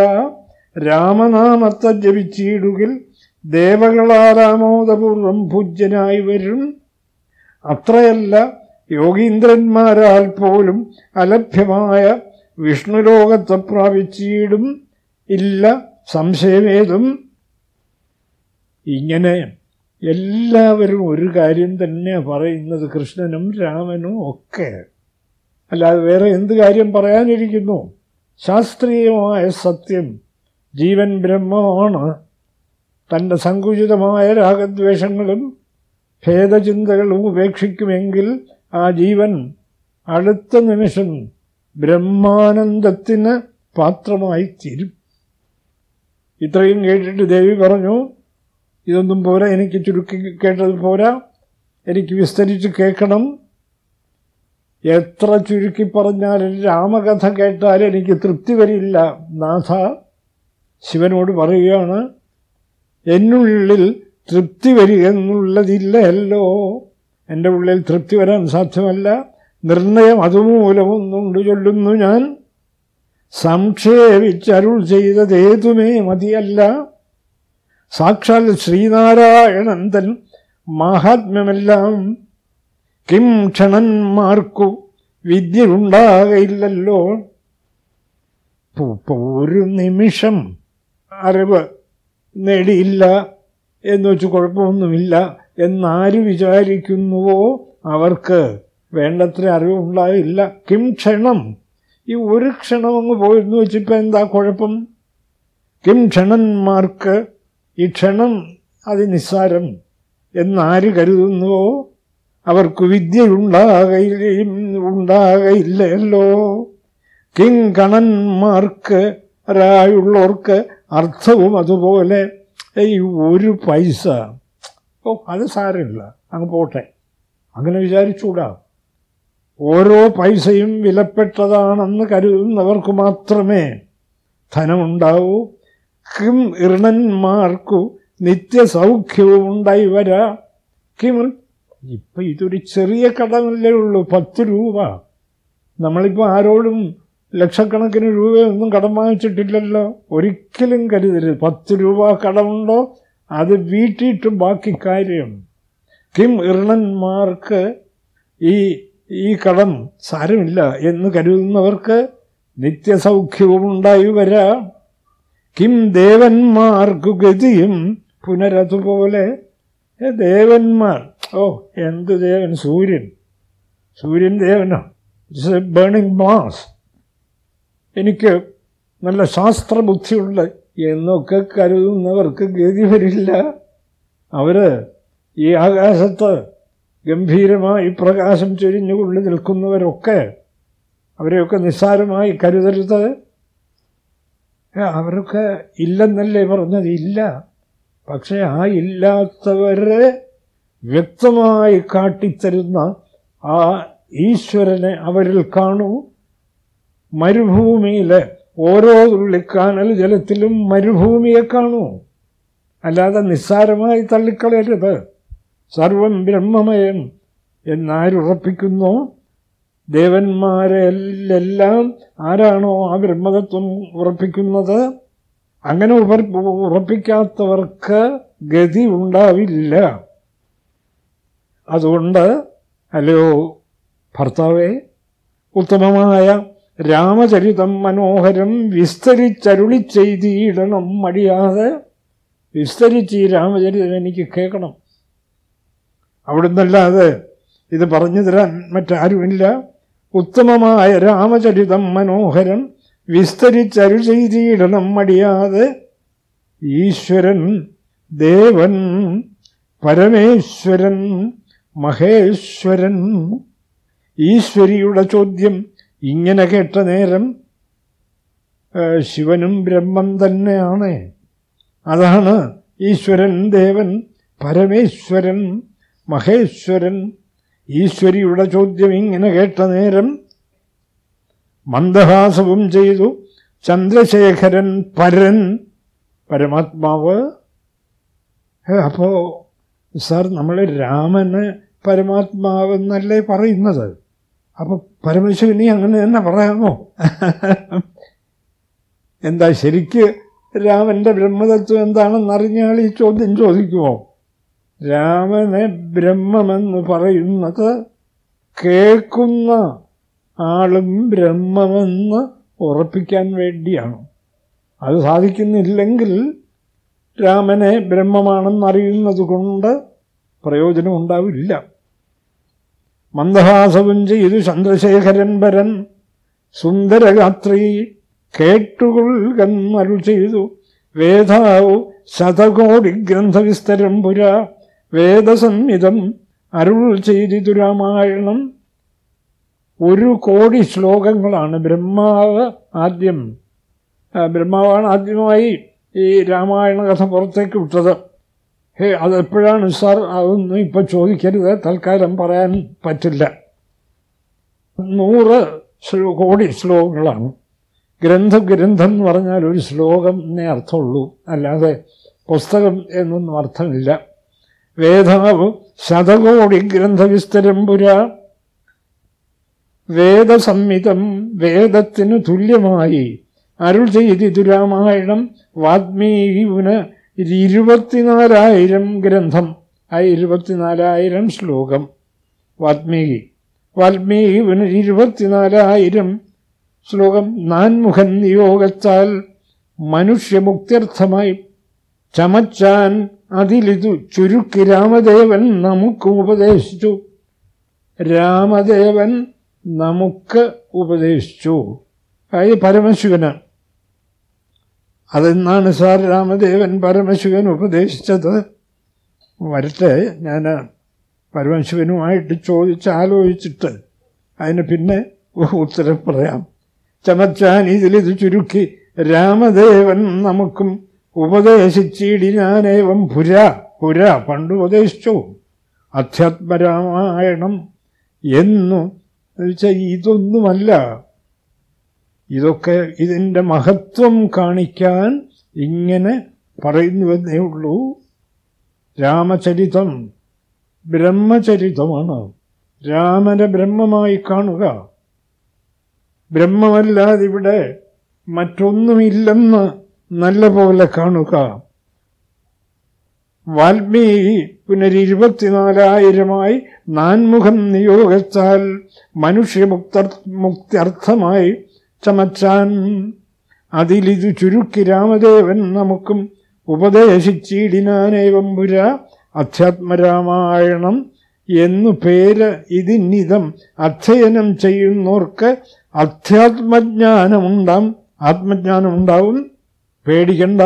രാമനാമത്തെ ജപിച്ചിടുകിൽ ദേവകളാരാമോദപൂർവം പൂജ്യനായി വരും. അത്രയല്ല യോഗീന്ദ്രന്മാരാൽ പോലും അലഭ്യമായ വിഷ്ണുലോകത്തെ പ്രാപിച്ചിടും. ഇല്ല സംശയമേതും. ഇങ്ങനെ എല്ലാവരും ഒരു കാര്യം തന്നെ പറയുന്നത് കൃഷ്ണനും രാമനും ഒക്കെ. അല്ലാതെ വേറെ എന്ത് കാര്യം പറയാനിരിക്കുന്നു? ശാസ്ത്രീയമായ സത്യം. ജീവൻ ബ്രഹ്മമാണ്. തന്റെ സങ്കുചിതമായ രാഗദ്വേഷങ്ങളും ഭേദചിന്തകളും ഉപേക്ഷിക്കുമെങ്കിൽ ആ ജീവൻ അടുത്ത നിമിഷം ബ്രഹ്മാനന്ദത്തിന് പാത്രമായി തീരും ഇത്രയും കേട്ടിട്ട് ദേവി പറഞ്ഞു ഇതൊന്നും പോരാ എനിക്ക് ചുരുക്കി കേട്ടത് പോരാ എനിക്ക് വിസ്തരിച്ച് കേൾക്കണം. എത്ര ചുരുക്കി പറഞ്ഞാലും രാമകഥ കേട്ടാൽ എനിക്ക് തൃപ്തി വരില്ല. നാഥ ശിവനോട് പറയുകയാണ് എന്നുള്ളിൽ തൃപ്തി വരിക എന്നുള്ളതില്ലല്ലോ. എന്റെ ഉള്ളിൽ തൃപ്തി വരാൻ സാധ്യമല്ല. നിർണയം അതുമൂലമൊന്നുണ്ട് ചൊല്ലുന്നു ഞാൻ. സംക്ഷേപിച്ചരുൾ ചെയ്തതേതുമേ മതിയല്ല. സാക്ഷാൽ ശ്രീനാരായണൻ ശ്രീനാരായണന്തൻ മഹാത്മ്യമെല്ലാം കിം ക്ഷണന്മാർക്കു വിദ്യയുണ്ടാകയില്ലല്ലോ. ഒരു നിമിഷം. അറിവ് നേടിയില്ല എന്ന് വെച്ച് കുഴപ്പമൊന്നുമില്ല. എന്നാര് വിചാരിക്കുന്നുവോ അവർക്ക് വേണ്ടത്ര അറിവുണ്ടായില്ല കിം ക്ഷണം. ഈ ഒരു ക്ഷണം അങ്ങ് പോയിരുന്നു വെച്ചിപ്പോൾ എന്താ കുഴപ്പം? കിം ക്ഷണന്മാർക്ക് ഈ ക്ഷണം അത് നിസ്സാരം എന്നാര് കരുതുന്നുവോ? അവർക്ക് വിദ്യയുണ്ടാകയില്ല? ഉണ്ടാകയില്ലല്ലോ. കിങ്കണന്മാർക്ക് രായുള്ളവർക്ക് അർത്ഥവും അതുപോലെ ഈ ഒരു പൈസ. ഓ അത് സാരമില്ല. അങ്ങ് പോട്ടെ. അങ്ങനെ വിചാരിച്ചുകൂടാ. ഓരോ പൈസയും വിലപ്പെട്ടതാണെന്ന് കരുതുന്നവർക്ക് മാത്രമേ ധനമുണ്ടാവൂ. കിം ഇർണന്മാർക്കു നിത്യസൗഖ്യവും ഉണ്ടായി വരാ കിം ഇപ്പം ഇതൊരു ചെറിയ കടമല്ലേ ഉള്ളൂ. പത്ത് രൂപ. നമ്മളിപ്പോൾ ആരോടും ലക്ഷക്കണക്കിന് രൂപയൊന്നും കടം വാങ്ങിച്ചിട്ടില്ലല്ലോ. ഒരിക്കലും കരുതരുത്. പത്ത് രൂപ കടമുണ്ടോ? അത് വീട്ടിയിട്ട് ബാക്കി കാര്യം. കിം ഇർണന്മാർക്ക് ഈ ഈ കടം സാരമില്ല എന്ന് കരുതുന്നവർക്ക് നിത്യസൗഖ്യവും ഉണ്ടായി വരാം. കിം ദേവന്മാർക്കു ഗതിയും പുനരതുപോലെ. ദേവന്മാർ. ഓ എന്ത് ദേവൻ? സൂര്യൻ. സൂര്യൻ ദേവനോ? ഇറ്റ്സ് എ ബേണിംഗ് മാസ് എനിക്ക് നല്ല ശാസ്ത്രബുദ്ധിയുണ്ട് എന്നൊക്കെ കരുതുന്നവർക്ക് ഗതി വരില്ല അവർ ഈ ആകാശത്ത് ഗംഭീരമായി പ്രകാശം ചൊരിഞ്ഞുകൊണ്ട് നിൽക്കുന്നവരൊക്കെ അവരെയൊക്കെ നിസ്സാരമായി കരുതരുത്. അവരൊക്കെ ഇല്ലെന്നല്ലേ പറഞ്ഞത്? ഇല്ല. പക്ഷെ ആ ഇല്ലാത്തവരെ വ്യക്തമായി കാട്ടിത്തരുന്ന ആ ഈശ്വരനെ അവരിൽ കാണൂ. മരുഭൂമിയിലെ ഓരോ തുള്ളിക്കാനൽ ജലത്തിലും മരുഭൂമിയെ കാണൂ. അല്ലാതെ നിസ്സാരമായി തള്ളിക്കളയരുത്. സർവം ബ്രഹ്മമയം എന്നാരുറപ്പിക്കുന്നു? ദേവന്മാരെല്ലാം ആരാണോ ആ ബ്രഹ്മതത്വം ഉറപ്പിക്കുന്നത്? അങ്ങനെ ഉറപ്പിക്കാത്തവർക്ക് ഗതി ഉണ്ടാവില്ല. അതുകൊണ്ട് അല്ലയോ ഭർത്താവേ ഉത്തമമായ രാമചരിതം മനോഹരം വിസ്തരിച്ചരുളി ചെയ്തിടണം മടിയാതെ. വിസ്തരിച്ച് ഈ രാമചരിതം എനിക്ക് കേൾക്കണം. അവിടുന്നല്ലാതെ ഇത് പറഞ്ഞു തരാൻ മറ്റാരുമില്ല. ഉത്തമമായ രാമചരിതം മനോഹരം വിസ്തരിച്ചരു ചെയ്തിടണം മടിയാതെ. ഈശ്വരൻ ദേവൻ പരമേശ്വരൻ മഹേശ്വരൻ. ഈശ്വരിയുടെ ചോദ്യം ഇങ്ങനെ കേട്ട നേരം ശിവനും ബ്രഹ്മം തന്നെയാണ്. അതാണ് ഈശ്വരൻ ദേവൻ പരമേശ്വരൻ മഹേശ്വരൻ. ഈശ്വരിയുടെ ചോദ്യം ഇങ്ങനെ കേട്ട നേരം മന്ദഹാസവും ചെയ്തു. ചന്ദ്രശേഖരൻ പരൻ പരമാത്മാവ്. അപ്പോ സാർ നമ്മൾ രാമന് പരമാത്മാവെന്നല്ലേ പറയുന്നത്? അപ്പൊ നീ അങ്ങനെ തന്നെ പറയാമോ? എന്താ ശരിക്ക് രാമന്റെ ബ്രഹ്മതത്വം എന്താണെന്നറിഞ്ഞാൽ ഈ ചോദ്യം ചോദിക്കുമോ? രാമനെ ബ്രഹ്മമെന്ന് പറയുന്നത് കേൾക്കുന്ന ആളും ബ്രഹ്മമെന്ന് ഉറപ്പിക്കാൻ വേണ്ടിയാണ്. അത് സാധിക്കുന്നില്ലെങ്കിൽ രാമനെ ബ്രഹ്മമാണെന്നറിയുന്നത് കൊണ്ട് പ്രയോജനം ഉണ്ടാവില്ല മന്ദഹാസവും ചെയ്തു ചന്ദ്രശേഖരൻ വരൻ സുന്ദരഗാത്രി കേട്ടുകൊള്ളുകന്നരുൾ ചെയ്തു. വേദാവു ശതകോടി ഗ്രന്ഥവിസ്തരം പുര വേദസംഹിതം അരുൾ ചെയ്തിതു രാമായണം. ഒരു കോടി ശ്ലോകങ്ങളാണ് ബ്രഹ്മാവ് ആദ്യം. ബ്രഹ്മാവാണ് ആദ്യമായി ഈ രാമായണ കഥ പുറത്തേക്ക് വിട്ടത്. ഹേ അതെപ്പോഴാണ് സാർ? അതൊന്നും ഇപ്പൊ ചോദിക്കരുത്. തൽക്കാലം പറയാൻ പറ്റില്ല. നൂറ് കോടി ശ്ലോകങ്ങളാണ്. ഗ്രന്ഥ ഗ്രന്ഥം എന്ന് പറഞ്ഞാൽ ഒരു ശ്ലോകം എന്നേ അർത്ഥമുള്ളൂ. അല്ലാതെ പുസ്തകം എന്നൊന്നും അർത്ഥമില്ല. വേദാവ് ശതകോടി ഗ്രന്ഥവിസ്തരം പുരാ. വേദസംഹിതം വേദത്തിനു തുല്യമായി. അരുൾ ചെയ്തിതു രാമായണം വാത്മീകിന് ഇരുപത്തിനാലായിരം ഗ്രന്ഥം ആ ഇരുപത്തിനാലായിരം ശ്ലോകം. വാത്മീകി. വാൽമീകിന് ഇരുപത്തിനാലായിരം ശ്ലോകം. നാൻമുഖൻ നിയോഗത്താൽ മനുഷ്യമുക്തിയർത്ഥമായി ചമച്ചാൻ അതിലിതു ചുരുക്കി രാമദേവൻ നമുക്ക് ഉപദേശിച്ചു. രാമദേവൻ നമുക്ക് ഉപദേശിച്ചു. അതായത് പരമശിവന് അതെന്നാണ് സാർ രാമദേവൻ പരമശിവൻ ഉപദേശിച്ചത്? വരട്ടെ ഞാൻ പരമശിവനുമായിട്ട് ചോദിച്ച് ആലോചിച്ചിട്ട് അതിന് പിന്നെ ഉത്തരം പറയാം. ചമച്ചാൻ ഇതിലിത് ചുരുക്കി രാമദേവൻ നമുക്കും ഉപദേശിച്ചിടിനാനേവം പുര പുര പണ്ട് ഉപദേശിച്ചു. അധ്യാത്മരാമായണം എന്നു വെച്ചാൽ ഇതൊന്നുമല്ല. ഇതൊക്കെ ഇതിന്റെ മഹത്വം കാണിക്കാൻ ഇങ്ങനെ പറയുന്നുവെന്നേ ഉള്ളൂ. രാമചരിതം ബ്രഹ്മചരിതമാണ്. രാമനെ ബ്രഹ്മമായി കാണുക. ബ്രഹ്മമല്ലാതെ ഇവിടെ മറ്റൊന്നുമില്ലെന്ന് നല്ല പോലെ കാണുക. വാൽമീകി പുനരിരുപത്തിനാലായിരമായി നാൻമുഖം നിയോഗിച്ചാൽ നിയോഗത്താൽ മുക്തി മുക്ത്യർത്ഥമായി ചമച്ചാൻ അതിലിതു ചുരുക്കി രാമദേവൻ നമുക്കും ഉപദേശിച്ചിടിനാനേവം പുര അധ്യാത്മരാമായണം എന്നു പേര് ഇതിനിതം അധ്യയനം ചെയ്യുന്നവർക്ക് അധ്യാത്മജ്ഞാനമുണ്ടാം. ആത്മജ്ഞാനമുണ്ടാവും. പേടിക്കണ്ട.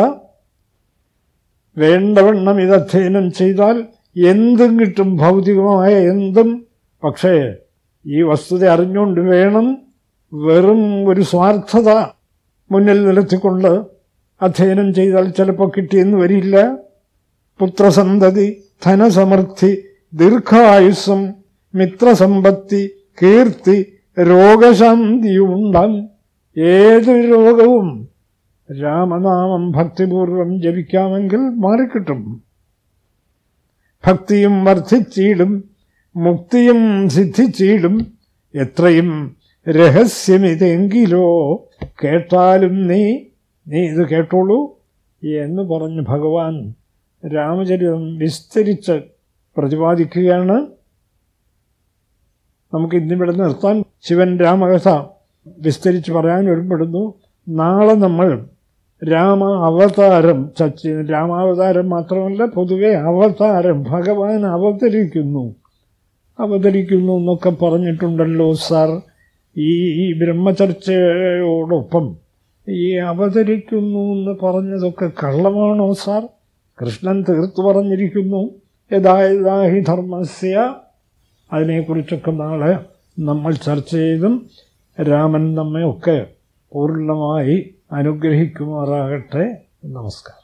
വേണ്ടവണ്ണം ഇത് അധ്യയനം ചെയ്താൽ എന്തും കിട്ടും ഭൗതികമായ എന്തും. പക്ഷേ ഈ വസ്തുത അറിഞ്ഞുകൊണ്ട് വേണം. വെറും ഒരു സ്വാർത്ഥത മുന്നിൽ നിലത്തിക്കൊണ്ട് അധ്യയനം ചെയ്താൽ ചിലപ്പോൾ കിട്ടിയെന്ന് വരില്ല. പുത്രസന്തതി ധനസമൃദ്ധി ദീർഘായുസം മിത്രസമ്പത്തി കീർത്തി രോഗശാന്തിയുമുണ്ടാം ഏത് രോഗവും രാമനാമം ഭക്തിപൂർവം ജപിക്കാമെങ്കിൽ മാറിക്കിട്ടും. ഭക്തിയും വർദ്ധിച്ചിടും മുക്തിയും സിദ്ധിച്ചിടും എത്രയും രഹസ്യമിതെങ്കിലോ കേട്ടാലും നീ നീ ഇത് കേട്ടോളൂ എന്ന് പറഞ്ഞ് ഭഗവാൻ രാമചരിതം വിസ്തരിച്ച് പ്രതിപാദിക്കുകയാണ്. നമുക്ക് ഇന്നിവിടെ നിർത്താൻ ശിവൻ രാമകഥ വിസ്തരിച്ച് പറയാൻ ഒരുപ്പെടുന്നു. നാളെ നമ്മൾ രാമ അവതാരം ചർച്ച രാമാവതാരം മാത്രമല്ല പൊതുവെ അവതാരം ഭഗവാൻ അവതരിക്കുന്നു. അവതരിക്കുന്നു എന്നൊക്കെ പറഞ്ഞിട്ടുണ്ടല്ലോ സാർ. ഈ ബ്രഹ്മചർച്ചയോടൊപ്പം ഈ അവതരിക്കുന്നു എന്ന് പറഞ്ഞതൊക്കെ കള്ളമാണോ സാർ? കൃഷ്ണൻ തീർത്തു പറഞ്ഞിരിക്കുന്നു. യഥായഥാഹി ധർമ്മസ്യ. അതിനെക്കുറിച്ചൊക്കെ നാളെ നമ്മൾ ചർച്ച ചെയ്തും രാമൻ നമ്മയൊക്കെ പൂർണമായി അനുഗ്രഹിക്കുമാറാകട്ടെ. നമസ്കാരം.